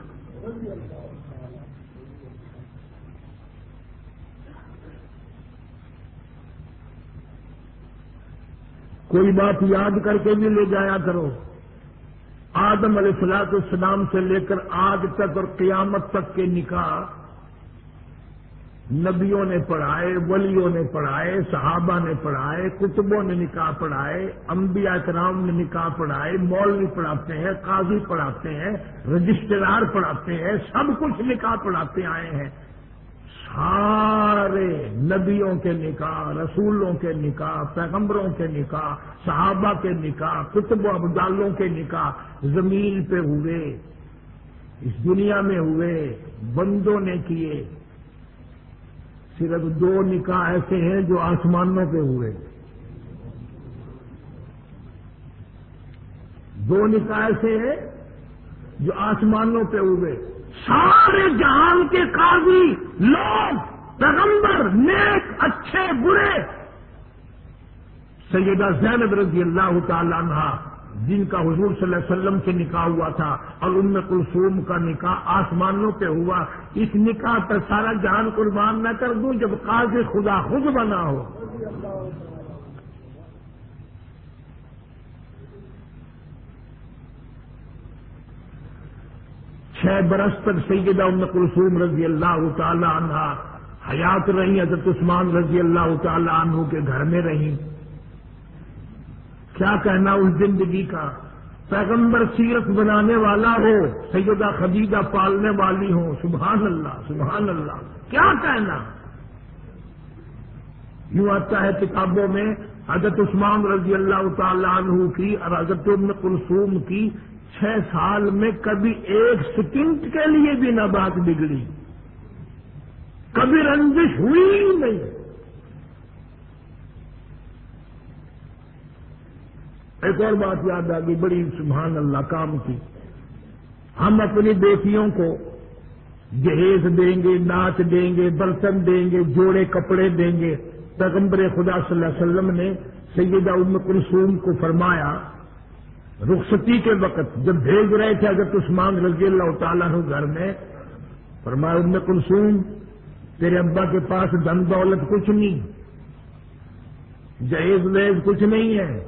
کوئی بات یاد کر کے بھی لے جایا کرو۔ آدم علیہ السلاط السلام سے لے کر آج تک اور قیامت تک کے نکاح نبیوں نے پڑھائے، ولیوں نے پڑھائے، صحابہ نے پڑھائے، کتبوں نے نکاح پڑھائے، انبیاء کرام نے نکاح پڑھائے، مولوی پڑھاتے ہیں، قاضی پڑھاتے ہیں، رجسٹرار پڑھاتے ہیں، سب کچھ نکاح پڑھاتے آئے ہیں۔ سارے نبیوں کے نکاح، رسولوں کے نکاح، پیغمبروں کے نکاح، صحابہ کے نکاح، کتب و ابدالوں کے نکاح زمین پہ ہوئے، اس دنیا میں ہوئے، بندوں نے کیے۔ صرف دو نکاح ایسے ہیں جو آسمانوں پہ ہوئے۔ دو نکاح ایسے ہیں جو آسمانوں پہ ہوئے۔ سارے جہان کے قاضی، لوگ، پیغمبر، نیک، اچھے، برے۔ سیدہ زینب رضی اللہ تعالی عنہ، جن کا حضور صلی اللہ علیہ وسلم سے نکاح ہوا تھا، اور ان میں کلثوم کا نکاح آسمانوں پہ ہوا، اس نکاح پر سارا جہان قربان نہ کر دوں جب قاضی خدا خود بنا ہو۔ چھ برس تک سیدہ ام کلثوم رضی اللہ تعالی عنہ حیات رہی، حضرت عثمان رضی اللہ تعالی عنہ کے گھر میں رہی۔ کیا کہنا اس زندگی کا؟ پیغمبر سیرت بنانے والا ہو، سیدہ خدیجہ پالنے والی ہو، سبحان اللہ سبحان اللہ۔ کیا کہنا؟ یوں آتا ہے کتابوں میں، حضرت عثمان رضی اللہ تعالی عنہ کی اور حضرت ام کلثوم کی چھ سال میں کبھی ایک سیکنڈ کے لیے بھی نہ بات بگڑی۔ کبھی رنجش ہوئی ہی نہیں۔ ایک اور بات یاد آ گئی، بڑی سبحان اللہ، کام کی۔ ہم اپنی بیٹیوں کو جہیز دیں گے ناچ دیں گے، برتن دیں گے، جوڑے کپڑے دیں گے۔ پیغمبر خدا صلی اللہ علیہ وسلم نے سیدہ ام کلثوم کو فرمایا رخصتی کے وقت جب بھیج رہے تھے اگر عثمان رضی اللہ تعالیٰ ہو گھر میں، فرمایا ام کلثوم، تیرے ابا کے پاس دن دولت کچھ نہیں، جہیز ویز کچھ نہیں ہے۔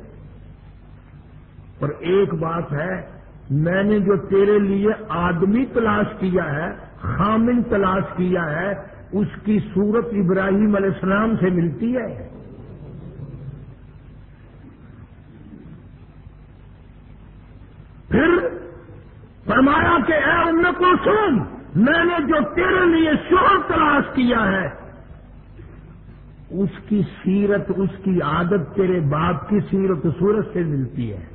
اور ایک بات ہے، میں نے جو تیرے لیے آدمی تلاش کیا ہے، خامن تلاش کیا ہے، اس کی صورت ابراہیم علیہ السلام سے ملتی ہے۔ پھر فرمایا کہ اے ان کو سن میں نے جو تیرے لیے شور تلاش کیا ہے، اس کی سیرت، اس کی عادت تیرے باپ کی سیرت صورت سے ملتی ہے۔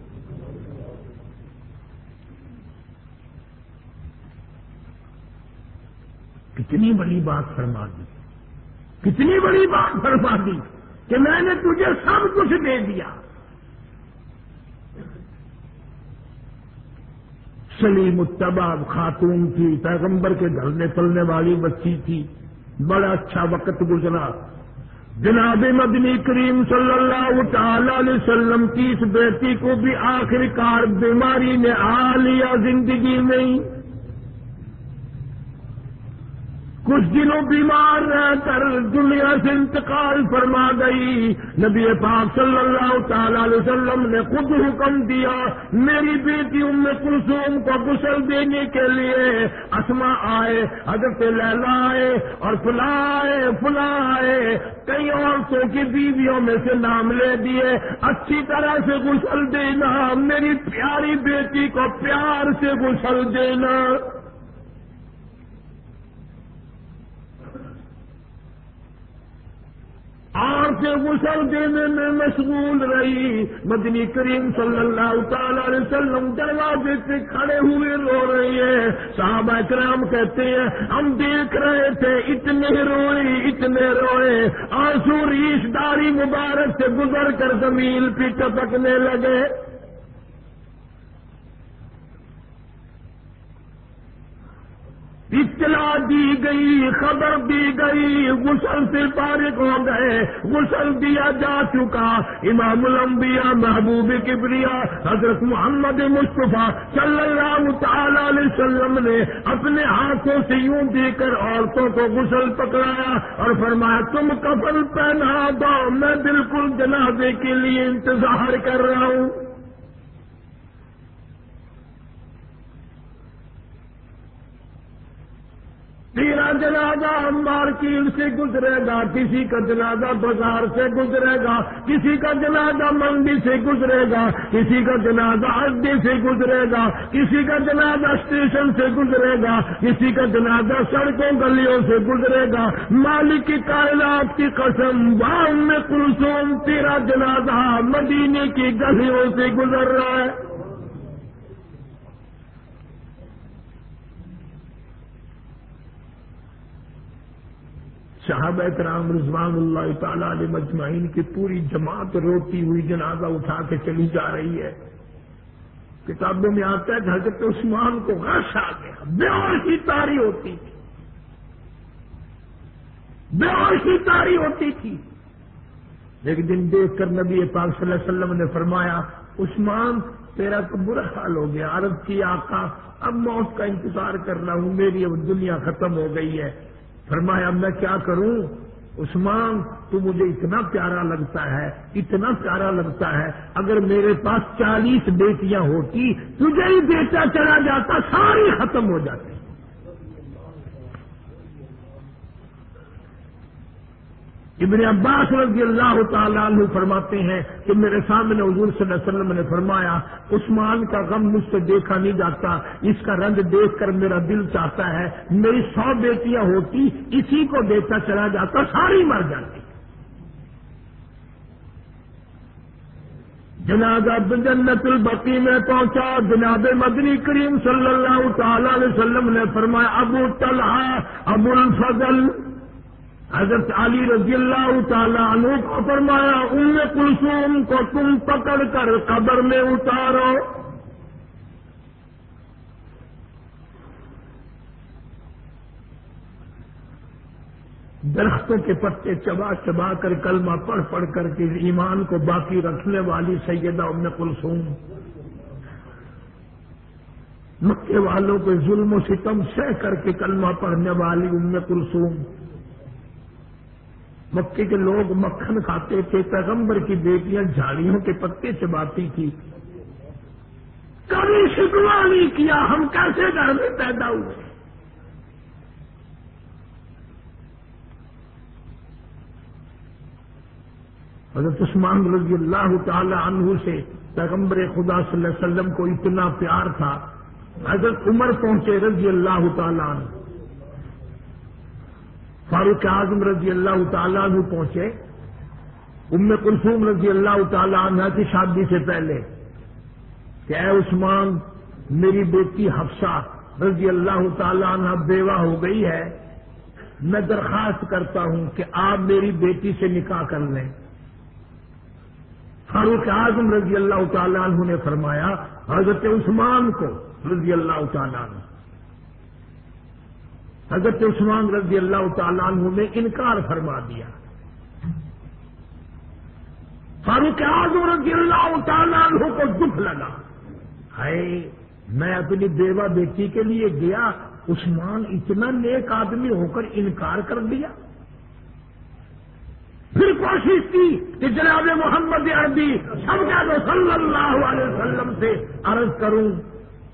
کتنی بڑی بات فرما دی۔ کتنی بڑی بات فرما دی کہ میں نے تجھے سب کچھ دے دیا۔ سلیم متباب خاتون تھی، پیغمبر کے گھر میں والی بچی تھی۔ بڑا اچھا وقت گزرا۔ جناب مدنی کریم صلی اللہ تعالی علیہ وسلم کی اس بیٹی کو بھی آخر کار بیماری نے آ لیا زندگی میں۔ کچھ دنوں بیمار رہ کر دنیا سے انتقال فرما گئی۔ نبی پاک صلی اللہ تعالی علیہ وسلم نے خود حکم دیا، میری بیٹی ام کلثوم کو غسل دینے کے لیے۔ اسما آئے، حضرت لیلا آئے اور فلاں آئے فلاں آئے۔ کئی عورتوں کی بیویوں میں سے نام لے دیے۔ اچھی طرح سے غسل دینا، میری پیاری بیٹی کو پیار سے غسل دینا۔ اور سے غسل دینے میں مشغول رہی۔ مدنی کریم صلی اللہ تعالی علیہ وسلم دروازے سے کھڑے ہوئے رو رہی ہے صحابہ کرام کہتے ہیں، ہم دیکھ رہے تھے، اتنے روئے اتنے روئے۔ آنسو ریش داری مبارک سے گزر کر زمین پہ ٹپکنے لگے۔ اطلاع دی گئی، خبر دی گئی، غسل سے فارغ ہو گئے، غسل دیا جا چکا۔ امام الانبیاء، محبوب کبریا، حضرت محمد مصطفیٰ صلی اللہ تعالی علیہ وسلم نے اپنے ہاتھوں سے یوں دے کر عورتوں کو غسل پکڑایا اور فرمایا، تم کفل پہنا دو میں بالکل جنازے کے لیے انتظار کر رہا ہوں۔ تیرا جنازہ مارکیٹ سے گزرے گا، کسی کا جنازہ بازار سے گزرے گا، کسی کا جنازہ منڈی سے گزرے گا، کسی کا جنازہ اڈے سے گزرے گا، کسی کا جنازہ اسٹیشن سے گزرے گا، کسی کا جنازہ سڑکوں گلیوں سے گزرے گا۔ مالک کی کائنات کی قسم، بام میں کلسوم تیرا جنازہ مدینے کی گلیوں سے گزر رہا ہے۔ صحابہ کرام رضوان اللہ تعالی علیہ مجمعین کی پوری جماعت روتی ہوئی جنازہ اٹھا کے چلی جا رہی ہے۔ کتابوں میں آتا ہے کہ حضرت عثمان کو غش آ گیا۔ بے تاری ہوتی تھی۔ بے تاری ہوتی تھی۔ ایک دن دیکھ کر نبی پاک صلی اللہ علیہ وسلم نے فرمایا، عثمان، تیرا تو برا حال ہو گیا۔ عرب کی آقا، اب موت کا انتظار کر رہا ہوں، میری اب دنیا ختم ہو گئی ہے۔ فرمایا میں کیا کروں؟ عثمان، تو مجھے اتنا پیارا لگتا ہے، اتنا پیارا لگتا ہے، اگر میرے پاس چالیس بیٹیاں ہوتی، تجھے ہی بیٹا چلا جاتا، ساری ختم ہو جاتی۔ ابن عباس رضی اللہ تعالیٰ عنہ فرماتے ہیں کہ میرے سامنے حضور صلی اللہ علیہ وسلم نے فرمایا، عثمان کا غم مجھ سے دیکھا نہیں جاتا، اس کا رنگ دیکھ کر میرا دل چاہتا ہے، میری سو بیٹیاں ہوتی، اسی کو دیکھتا چلا جاتا، ساری مر جاتی۔ جنازہ جنت البقی میں پہنچا، جناب مدنی کریم صلی اللہ تعالی علیہ وسلم نے فرمایا، ابو طلحہ، ابو الفضل حضرت علی رضی اللہ تعالیٰ عنہ کو فرمایا، ام کلثوم کو تم پکڑ کر قبر میں اتارو۔ درختوں کے پتے چبا چبا کر کلمہ پڑھ پڑھ کر کے ایمان کو باقی رکھنے والی سیدہ ام کلثوم۔ مکے والوں کے ظلم و ستم سہ کر کے کلمہ پڑھنے والی ام کلثوم۔ مکے کے لوگ مکھن کھاتے تھے، پیغمبر کی بیٹیاں جھاڑیوں کے پتے چباتی تھی کبھی شکوا نہیں کیا، ہم کیسے گھر میں پیدا ہوئے؟ حضرت عثمان رضی اللہ تعالی عنہ سے پیغمبر خدا صلی اللہ علیہ وسلم کو اتنا پیار تھا۔ حضرت عمر پہنچے رضی اللہ تعالی عنہ۔ فاروق اعظم رضی اللہ تعالیٰ عنہ پہنچے۔ ام کلثوم رضی اللہ تعالیٰ عنہ کی شادی سے پہلے کہ اے عثمان، میری بیٹی حفصہ رضی اللہ تعالیٰ عنہ بیوہ ہو گئی ہے۔ میں درخواست کرتا ہوں کہ آپ میری بیٹی سے نکاح کر لیں۔ فاروق اعظم رضی اللہ تعالیٰ عنہ نے فرمایا، حضرت عثمان کو رضی اللہ تعالیٰ عنہ۔ حضرت عثمان رضی اللہ تعالیٰ عنہ نے انکار فرما دیا۔ فاروق اعظم رضی اللہ تعالیٰ عنہ کو دکھ لگا۔ ہے میں اپنی بیوہ بیٹی کے لیے گیا، عثمان اتنا نیک آدمی ہو کر انکار کر دیا۔ پھر کوشش کی کہ جناب محمد عربی سب کا صلی اللہ علیہ وسلم سے عرض کروں،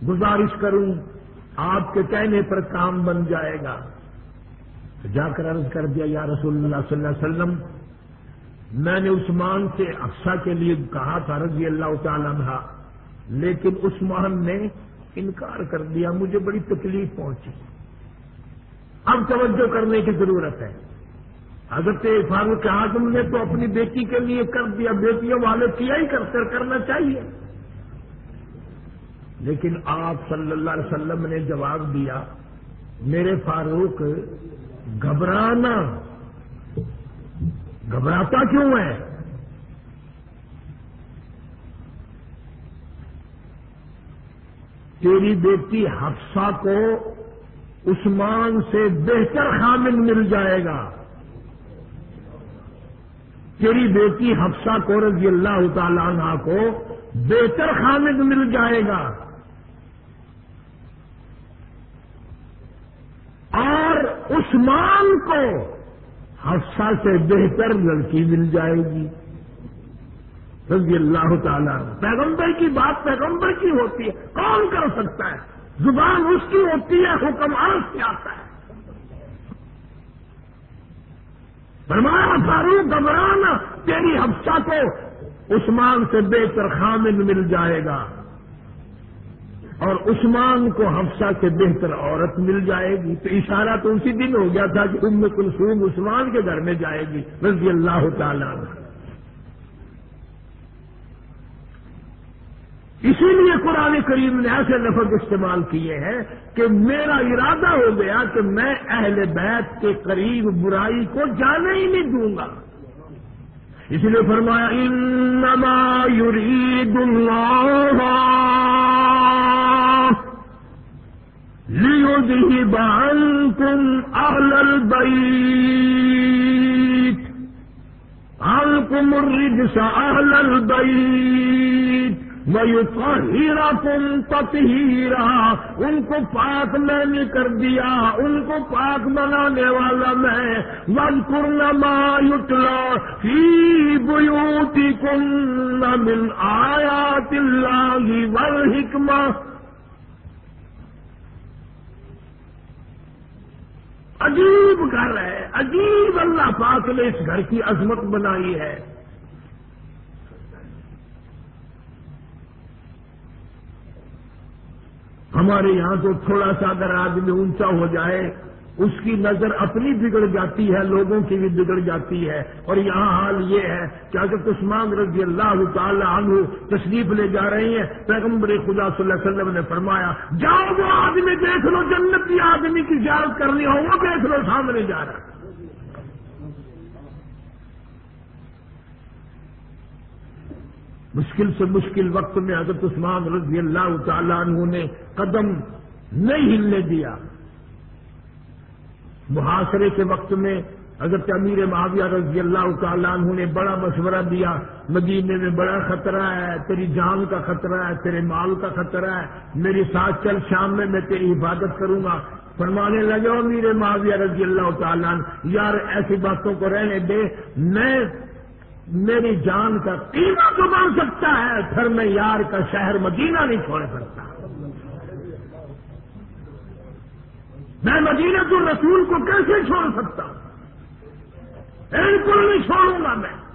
گزارش کروں۔ آپ کے کہنے پر کام بن جائے گا۔ جا کر عرض کر دیا، یا رسول اللہ صلی اللہ علیہ وسلم، میں نے عثمان سے افسا کے لیے کہا تھا رضی اللہ تعالیٰ عنہ، لیکن عثمان نے انکار کر دیا، مجھے بڑی تکلیف پہنچی۔ اب توجہ کرنے کی ضرورت ہے۔ حضرت فاروق اعظم نے تو اپنی بیٹی کے لیے کر دیا، بیٹیوں والے کیا ہی کر کر کرنا چاہیے۔ لیکن آپ صلی اللہ علیہ وسلم نے جواب دیا، میرے فاروق، گھبرانا۔ گھبراتا کیوں ہے؟ تیری بیٹی حفصہ کو عثمان سے بہتر خامن مل جائے گا۔ تیری بیٹی حفصہ کو رضی اللہ تعالیٰ عنہ کو بہتر خامد مل جائے گا۔ عثمان کو حفصہ سے بہتر لڑکی مل جائے گی۔ رضی اللہ تعالیٰ پیغمبر کی بات پیغمبر کی ہوتی ہے۔ کون کر سکتا ہے؟ زبان اس کی ہوتی ہے، حکم عرض سے آتا ہے۔ فرمایا، فاروق گھبرانا تیری حفصہ کو عثمان سے بہتر خامن مل جائے گا۔ اور عثمان کو حفصہ سے بہتر عورت مل جائے گی۔ تو اشارہ تو اسی دن ہو گیا تھا کہ ام کلثوم عثمان کے گھر میں جائے گی، رضی اللہ تعالی اسی لیے قرآن کریم نے ایسے لفظ استعمال کیے ہیں کہ میرا ارادہ ہو گیا کہ میں اہل بیت کے قریب برائی کو جانے ہی نہیں دوں گا۔ اس لیے فرمایا، انما يريد الله ليذهب عنكم اهل البيت عنكم الرجس اهل البيت وَيُطَهِّرَكُمْ تَطْهِيرًا ان کو پاک میں نے کر دیا، ان کو پاک بنانے والا میں وَذْكُرْنَ مَا يُتْلَى فِي بُيُوتِكُنَّ مِنْ آيَاتِ اللَّهِ وَالْحِكْمَةِ عجیب گھر ہے، عجیب اللہ پاک نے اس گھر کی عظمت بنائی ہے۔ ہمارے یہاں تو تھوڑا سا اگر آدمی اونچا ہو جائے اس کی نظر اپنی بگڑ جاتی ہے، لوگوں کی بھی بگڑ جاتی ہے۔ اور یہاں حال یہ ہے کہ اگر عثمان رضی اللہ تعالی عنہ تشریف لے جا رہی ہیں۔ پیغمبر خدا صلی اللہ علیہ وسلم نے فرمایا، جاؤ وہ آدمی دیکھ لو جنتی آدمی کی زیارت کرنی ہو، وہ دیکھ لو سامنے جا رہا۔ ہے مشکل سے مشکل وقت میں حضرت عثمان رضی اللہ تعالیٰ عنہ نے قدم نہیں ہلنے دیا۔ محاصرے کے وقت میں حضرت امیر معاویہ رضی اللہ تعالیٰ عنہ نے بڑا مشورہ دیا، مدینے میں بڑا خطرہ ہے، تیری جان کا خطرہ ہے، تیرے مال کا خطرہ ہے میری ساتھ چل شام میں میں تیری حفاظت کروں گا۔ فرمانے لگے امیر معاویہ رضی اللہ تعالیٰ عنہ، یار ایسی باتوں کو رہنے دے، میں میری جان کا قیمہ تو سکتا ہے پھر میں یار کا شہر مدینہ نہیں چھوڑ سکتا۔ میں مدینہ الرسول رسول کو کیسے چھوڑ سکتا ہوں؟ بالکل نہیں چھوڑوں گا میں۔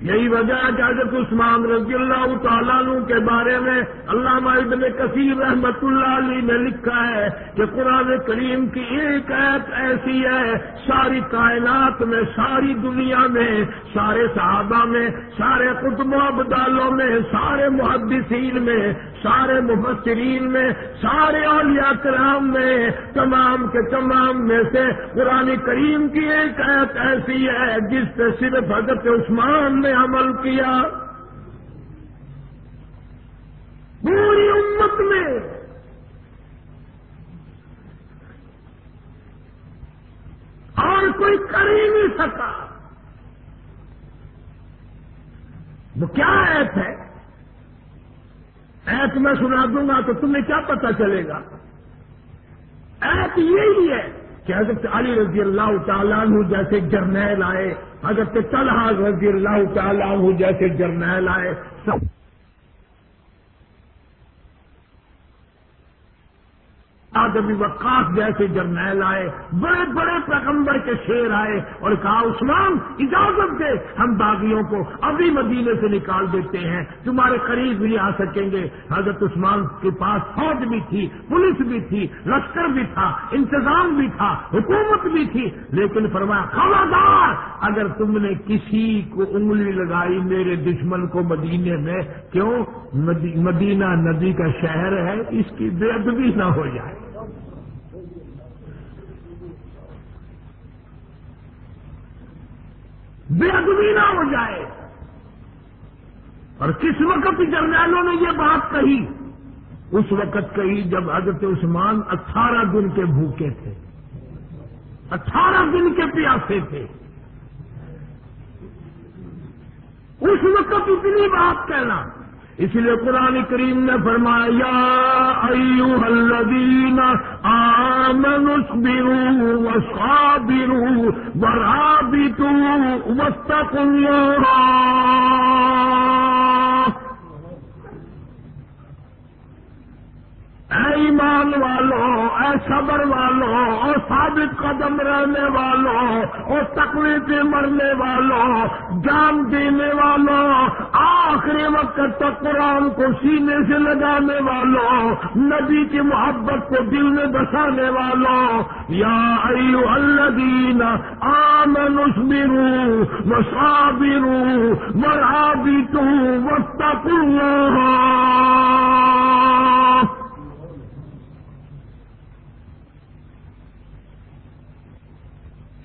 یہی وجہ ہے کہ حضرت عثمان رضی اللہ تعالیٰ عنہ کے بارے میں علامہ ابن کثیر رحمت اللہ علی نے لکھا ہے کہ قرآن کریم کی ایک ایت ایسی ہے، ساری کائنات میں، ساری دنیا میں، سارے صحابہ میں، سارے قطب ابدالوں میں، سارے محدثین میں، سارے مفسرین میں، سارے اولیاء کرام میں، تمام کے تمام میں سے قرآن کریم کی ایک ایت ایسی ہے جس سے صرف حضرت عثمان نے عمل کیا۔ پوری امت میں اور کوئی کر ہی نہیں سکا۔ وہ کیا ایپ ہے؟ ایپ میں سنا دوں گا تو تمہیں کیا پتا چلے گا؟ ایپ یہی ہے۔ کہ حضرت علی رضی اللہ تعالیٰ عنہ جیسے جرنیل آئے، حضرت طلحہ رضی اللہ تعالیٰ عنہ جیسے جرنیل آئے، سب آدمی وقاف جیسے جرنیل آئے، بڑے بڑے پیغمبر کے شیر آئے اور کہا، عثمان، اجازت دے، ہم باغیوں کو ابھی مدینے سے نکال دیتے ہیں، تمہارے قریب بھی آ سکیں گے۔ حضرت عثمان کے پاس فوج بھی تھی، پولیس بھی تھی، لشکر بھی تھا، انتظام بھی تھا، حکومت بھی تھی۔ لیکن فرمایا، خبردار، اگر تم نے کسی کو انگلی لگائی میرے دشمن کو مدینے میں، کیوں؟ مدینہ ندی کا شہر ہے، اس کی بے ادبی نہ ہو جائے۔ بے ادبی نہ ہو جائے۔ اور کس وقت جرنیلوں نے یہ بات کہی؟ اس وقت کہی جب حضرت عثمان اٹھارہ دن کے بھوکے تھے۔ اٹھارہ دن کے پیاسے تھے۔ اس وقت اتنی بات کہنا۔ اس لیے قرآن کریم نے فرمایا ایو الذین آمنوا اصبروا وصابروا ورابطوا واتقوا الله. اے ایمان والوں، اے صبر والوں اور ثابت قدم رہنے والوں اور تکلیف مرنے والوں، جان دینے والوں، آخری وقت تک قرآن کو سینے سے لگانے والوں، نبی کی محبت کو دل میں بسانے والوں، یا ایو الذین آمنوا اصبروا وصابروا ورابطوا واتقوا الله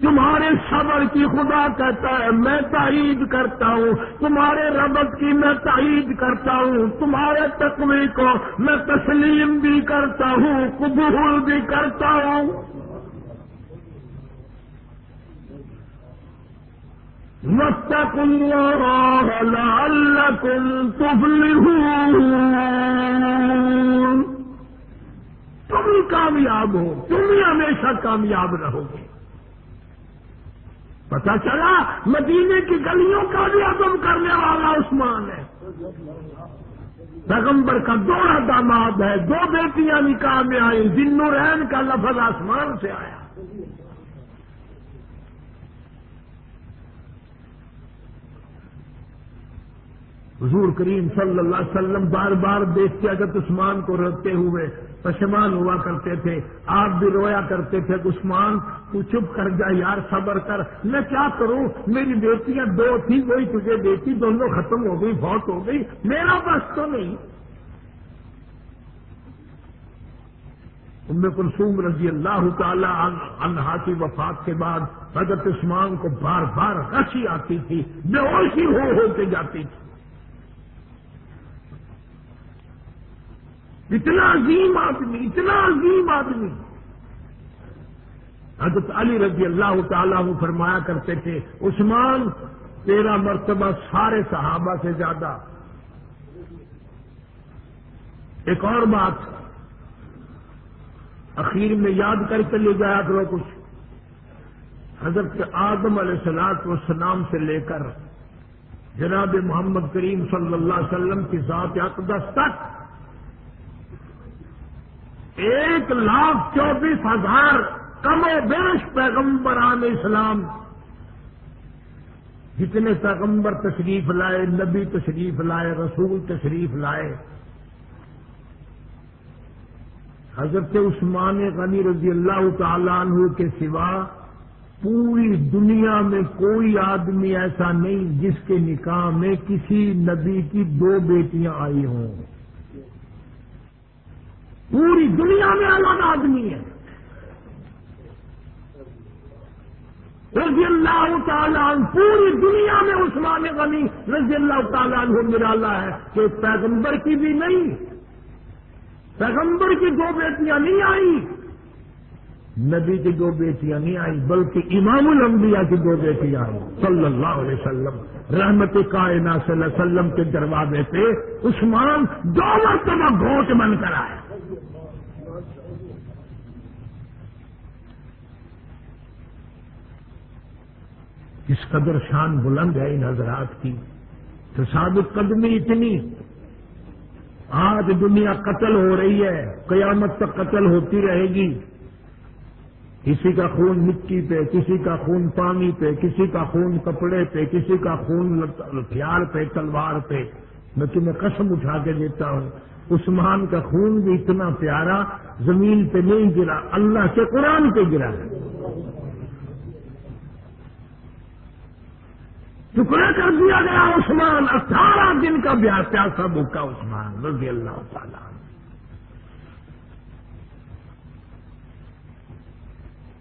تمہارے صبر کی خدا کہتا ہے، میں تائید کرتا ہوں۔ تمہارے ربط کی میں تائید کرتا ہوں۔ تمہارے تقوی کو میں تسلیم بھی کرتا ہوں، قبول بھی کرتا ہوں۔ اللہ کل تم کامیاب ہو، تم ہی ہمیشہ کامیاب رہو گے۔ پتا چلا مدینے کی گلیوں کا بھی عدم کرنے والا عثمان ہے۔ پیغمبر کا دوڑا داماد ہے، دو بیٹیاں نکاح میں آئی جنو رین کا لفظ آسمان سے آیا۔ حضور کریم صلی اللہ علیہ وسلم بار بار دیکھتے اگر عثمان کو رکھتے ہوئے پشمان ہوا کرتے تھے، آپ بھی رویا کرتے تھے، عثمان تو چپ کر جا، یار صبر کر۔ میں کیا کروں؟ میری بیٹیاں دو تھی وہی تجھے بیٹی، دونوں ختم ہو گئی بہت ہو گئی۔ میرا بس تو نہیں۔ ام کلثوم رضی اللہ تعالی عنہا کی وفات کے بعد حضرت عثمان کو بار بار ہنسی آتی تھی، بے ہوشی ہو ہو کے جاتی تھی۔ اتنا عظیم آدمی، اتنا عظیم آدمی۔ حضرت علی رضی اللہ تعالیٰ وہ فرمایا کرتے تھے، عثمان، تیرا مرتبہ سارے صحابہ سے زیادہ۔ ایک اور بات، اخیر میں یاد کر کے لے جایا کرو کچھ۔ حضرت آدم علیہ السلاط والسلام سے لے کر جناب محمد کریم صلی اللہ علیہ وسلم کی ذات اقدس تک ایک لاکھ چوبیس ہزار کم و بیش پیغمبران اسلام۔ جتنے پیغمبر تشریف لائے، نبی تشریف لائے، رسول تشریف لائے۔ حضرت عثمان غنی رضی اللہ تعالیٰ عنہ کے سوا پوری دنیا میں کوئی آدمی ایسا نہیں جس کے نکاح میں کسی نبی کی دو بیٹیاں آئی ہوں۔ پوری دنیا میں الگ آدمی ہے۔ رضی اللہ تعالیٰ پوری دنیا میں عثمان غنی رضی اللہ تعالیٰ عنہ نرالا ہے کہ پیغمبر کی بھی نہیں، پیغمبر کی دو بیٹیاں نہیں آئی نبی کی دو بیٹیاں نہیں آئی بلکہ امام الانبیاء کی دو بیٹیاں آئی صلی اللہ علیہ وسلم، رحمت کائنات صلی اللہ علیہ وسلم کے دروازے پہ عثمان دو مرتبہ گھوٹ بن کر آئے کس قدر شان بلند ہے ان حضرات کی تو قدمی اتنی، آج دنیا قتل ہو رہی ہے، قیامت تک قتل ہوتی رہے گی۔ کسی کا خون مٹی پہ، کسی کا خون پانی پہ، کسی کا خون کپڑے پہ، کسی کا خون ہتھیار پہ، تلوار پہ۔ میں تمہیں قسم اٹھا کے دیتا ہوں، عثمان کا خون بھی اتنا پیارا، زمین پہ نہیں گرا، اللہ کے قرآن پہ گرا ہے۔ ٹکڑا کر دیا گیا عثمان، اٹھارہ دن کا پیاسا بھوکا عثمان، رضی اللہ تعالیٰ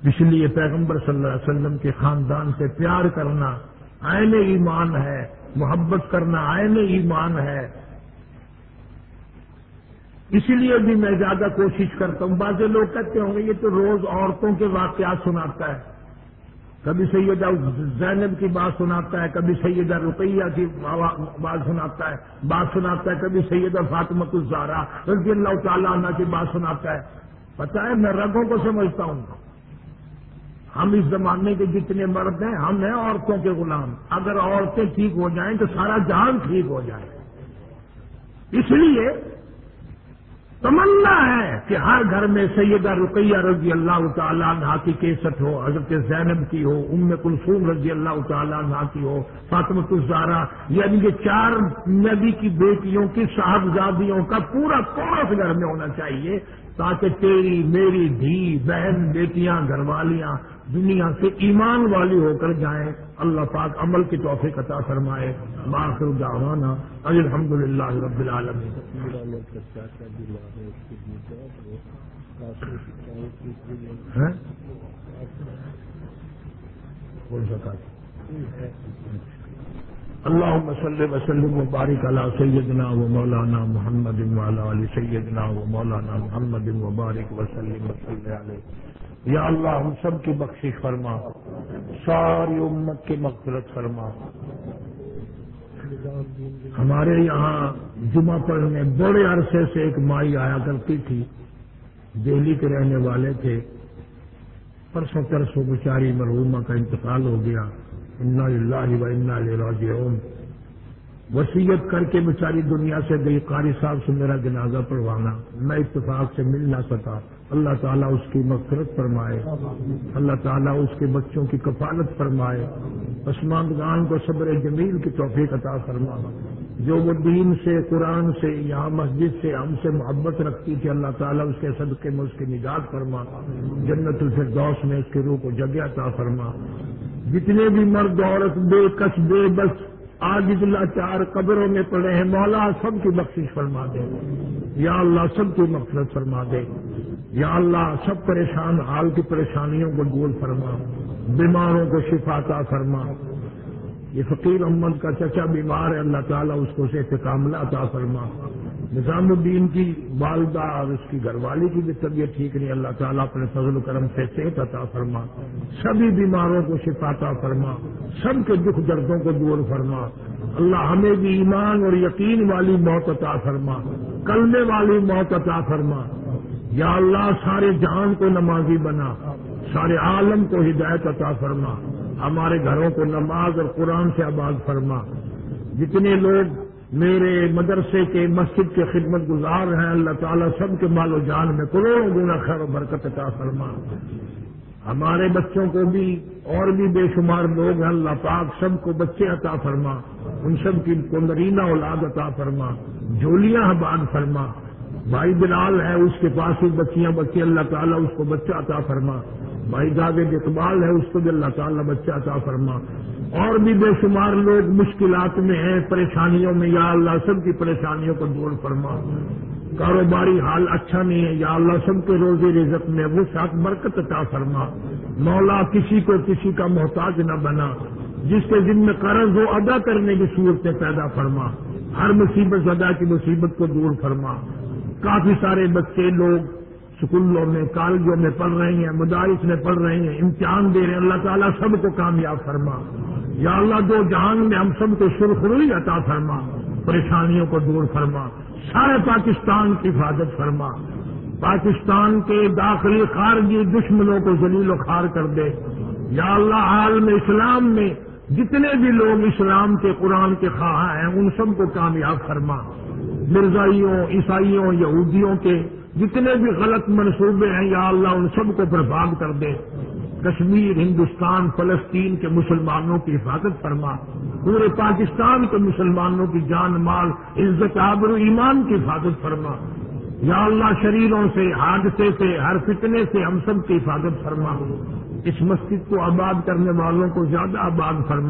اس لیے پیغمبر صلی اللہ علیہ وسلم کے خاندان سے پیار کرنا آئین ایمان ہے، محبت کرنا آئین ایمان ہے۔ اسی لیے بھی میں زیادہ کوشش کرتا ہوں، بعض لوگ کہتے ہوں گے یہ تو روز عورتوں کے واقعات سناتا ہے۔ کبھی سیدہ زینب کی بات سناتا ہے، کبھی سیدہ رقیہ کی بات سناتا ہے، بات سناتا ہے، کبھی سیدہ فاطمت الزارا رضی اللہ تعالیٰ عنہ کی بات سناتا ہے۔ پتا ہے، میں رگوں کو سمجھتا ہوں۔ ہم اس زمانے کے جتنے مرد ہیں، ہم ہیں عورتوں کے غلام۔ اگر عورتیں ٹھیک ہو جائیں تو سارا جہان ٹھیک ہو جائے۔ اس لیے تمنا ہے کہ ہر گھر میں سیدہ رقیہ رضی اللہ تعالیٰ عنہ کی کیسٹ ہو، حضرت زینب کی ہو، ام کلثوم رضی اللہ تعالیٰ عنہ کی ہو فاطمت الزارا یعنی یہ چار نبی کی بیٹیوں کی صاحبزادیوں کا پورا کورس گھر میں ہونا چاہیے تاکہ تیری، میری دھی، بہن، بیٹیاں، گھر والیاں دنیا سے ایمان والی ہو کر جائیں۔ اللہ پاک عمل کی توفیق عطا فرمائے. باخر دعوانا الحمد للہ رب العالمین. اللہ صلی وسلم وبارک علی سیدنا و مولانا محمد علی سیدنا و مولانا محمد وبارک وسلم وسلم علیہ یا اللہ ہم سب کی بخشش فرما، ساری امت کی مغفرت فرما۔ ہمارے یہاں جمعہ پڑھنے بڑے عرصے سے ایک مائی آیا کرتی تھی، دہلی کے رہنے والے تھے۔ پرسوں پرسوں بچاری مرحوما کا انتقال ہو گیا۔ انا اللہ و انا راجعون۔ وسیعت کر کے بیچاری دنیا سے گئی قاری صاحب سے میرا جنازہ پڑھوانا۔ میں اتفاق سے مل نہ سکا۔ اللہ تعالیٰ اس کی مغفرت فرمائے۔ اللہ تعالیٰ اس کے بچوں کی کفالت فرمائے۔ عثمان کو صبر جمیل کی توفیق عطا فرما۔ جو وہ دین سے، قرآن سے یہاں مسجد سے ہم سے محبت رکھتی تھی، اللہ تعالیٰ اس کے صدقے میں اس کی نجات فرما۔ جنت الفردوس میں اس کے روح کو جگہ عطا فرما۔ جتنے بھی مرد، عورت، بے کس، بے بس، آج اللہ چار قبروں میں پڑے ہیں، مولا سب کی بخشش فرما دے۔ یا اللہ سب کی مقصد فرما دے۔ یا اللہ سب پریشان، حال کی پریشانیوں کو دور فرما، بیماروں کو شفاتا فرما۔ یہ فقیر احمد کا چچا بیمار ہے، اللہ تعالیٰ اس کو سے کاملہ عطا فرما۔ نظام الدین کی والدہ اور اس کی گھر والی کی بھی طبیعت ٹھیک نہیں، اللہ تعالیٰ اپنے فضل و کرم سے صحت عطا فرما۔ سبھی بیماروں کو شفاتا فرما، سب کے دکھ دردوں کو دور فرما۔ اللہ ہمیں بھی ایمان اور یقین والی موت عطا فرما، کلمے والی موت عطا فرما۔ یا اللہ سارے جہان کو نمازی بنا، سارے عالم کو ہدایت عطا فرما، ہمارے گھروں کو نماز اور قرآن سے آباد فرما۔ جتنے لوگ میرے مدرسے کے مسجد کے خدمت گزار ہیں، اللہ تعالیٰ سب کے مال و جان میں کروڑوں گنا خیر و برکت عطا فرما۔ ہمارے بچوں کو بھی اور بھی بے شمار لوگ ہیں، اللہ پاک سب کو بچے عطا فرما، ان سب کی کو نرینہ اولاد عطا فرما، جھولیاں آباد فرما۔ بھائی بلال ہے، اس کے پاس بھی بچیاں بچے اللہ تعالیٰ اس کو بچہ عطا فرما۔ بھائی جاوید اقبال ہے، اس کو بھی اللہ تعالیٰ بچہ عطا فرما۔ اور بھی بے شمار لوگ مشکلات میں ہیں، پریشانیوں میں، یا اللہ سب کی پریشانیوں کو دور فرما۔ کاروباری حال اچھا نہیں ہے، یا اللہ سب کے روزی رزق میں وہ ساتھ برکت عطا فرما۔ مولا کسی کو کسی کا محتاج نہ بنا، جس کے ذمہ قرض ہو ادا کرنے کی صورتیں پیدا فرما۔ ہر مصیبت ادا کی مصیبت کو دور فرما۔ کافی سارے بچے لوگ اسکولوں میں، کالجوں میں پڑھ رہے ہیں، مدارس میں پڑھ رہے ہیں، امتحان دے رہے ہیں۔ اللہ تعالیٰ سب کو کامیاب فرما۔ یا اللہ، دو جہان میں ہم سب کو سرخروئی عطا فرما۔ پریشانیوں کو دور فرما۔ سارے پاکستان کی حفاظت فرما۔ پاکستان کے داخلی خارجی دشمنوں کو ذلیل و خار کر دے۔ یا اللہ، عالم اسلام میں جتنے بھی لوگ اسلام کے قرآن کے خواہاں ہیں، ان سب کو کامیاب فرما۔ مرزائیوں، عیسائیوں، یہودیوں کے جتنے بھی غلط منصوبے ہیں، یا اللہ ان سب کو برباد کر دے۔ کشمیر، ہندوستان، فلسطین کے مسلمانوں کی حفاظت فرما۔ پورے پاکستان کے مسلمانوں کی جان، مال، عزت، آبر و ایمان کی حفاظت فرما۔ یا اللہ، شریروں سے، حادثے سے، ہر فتنے سے ہم سب کی حفاظت فرما۔ اس مسجد کو آباد کرنے والوں کو زیادہ آباد فرما۔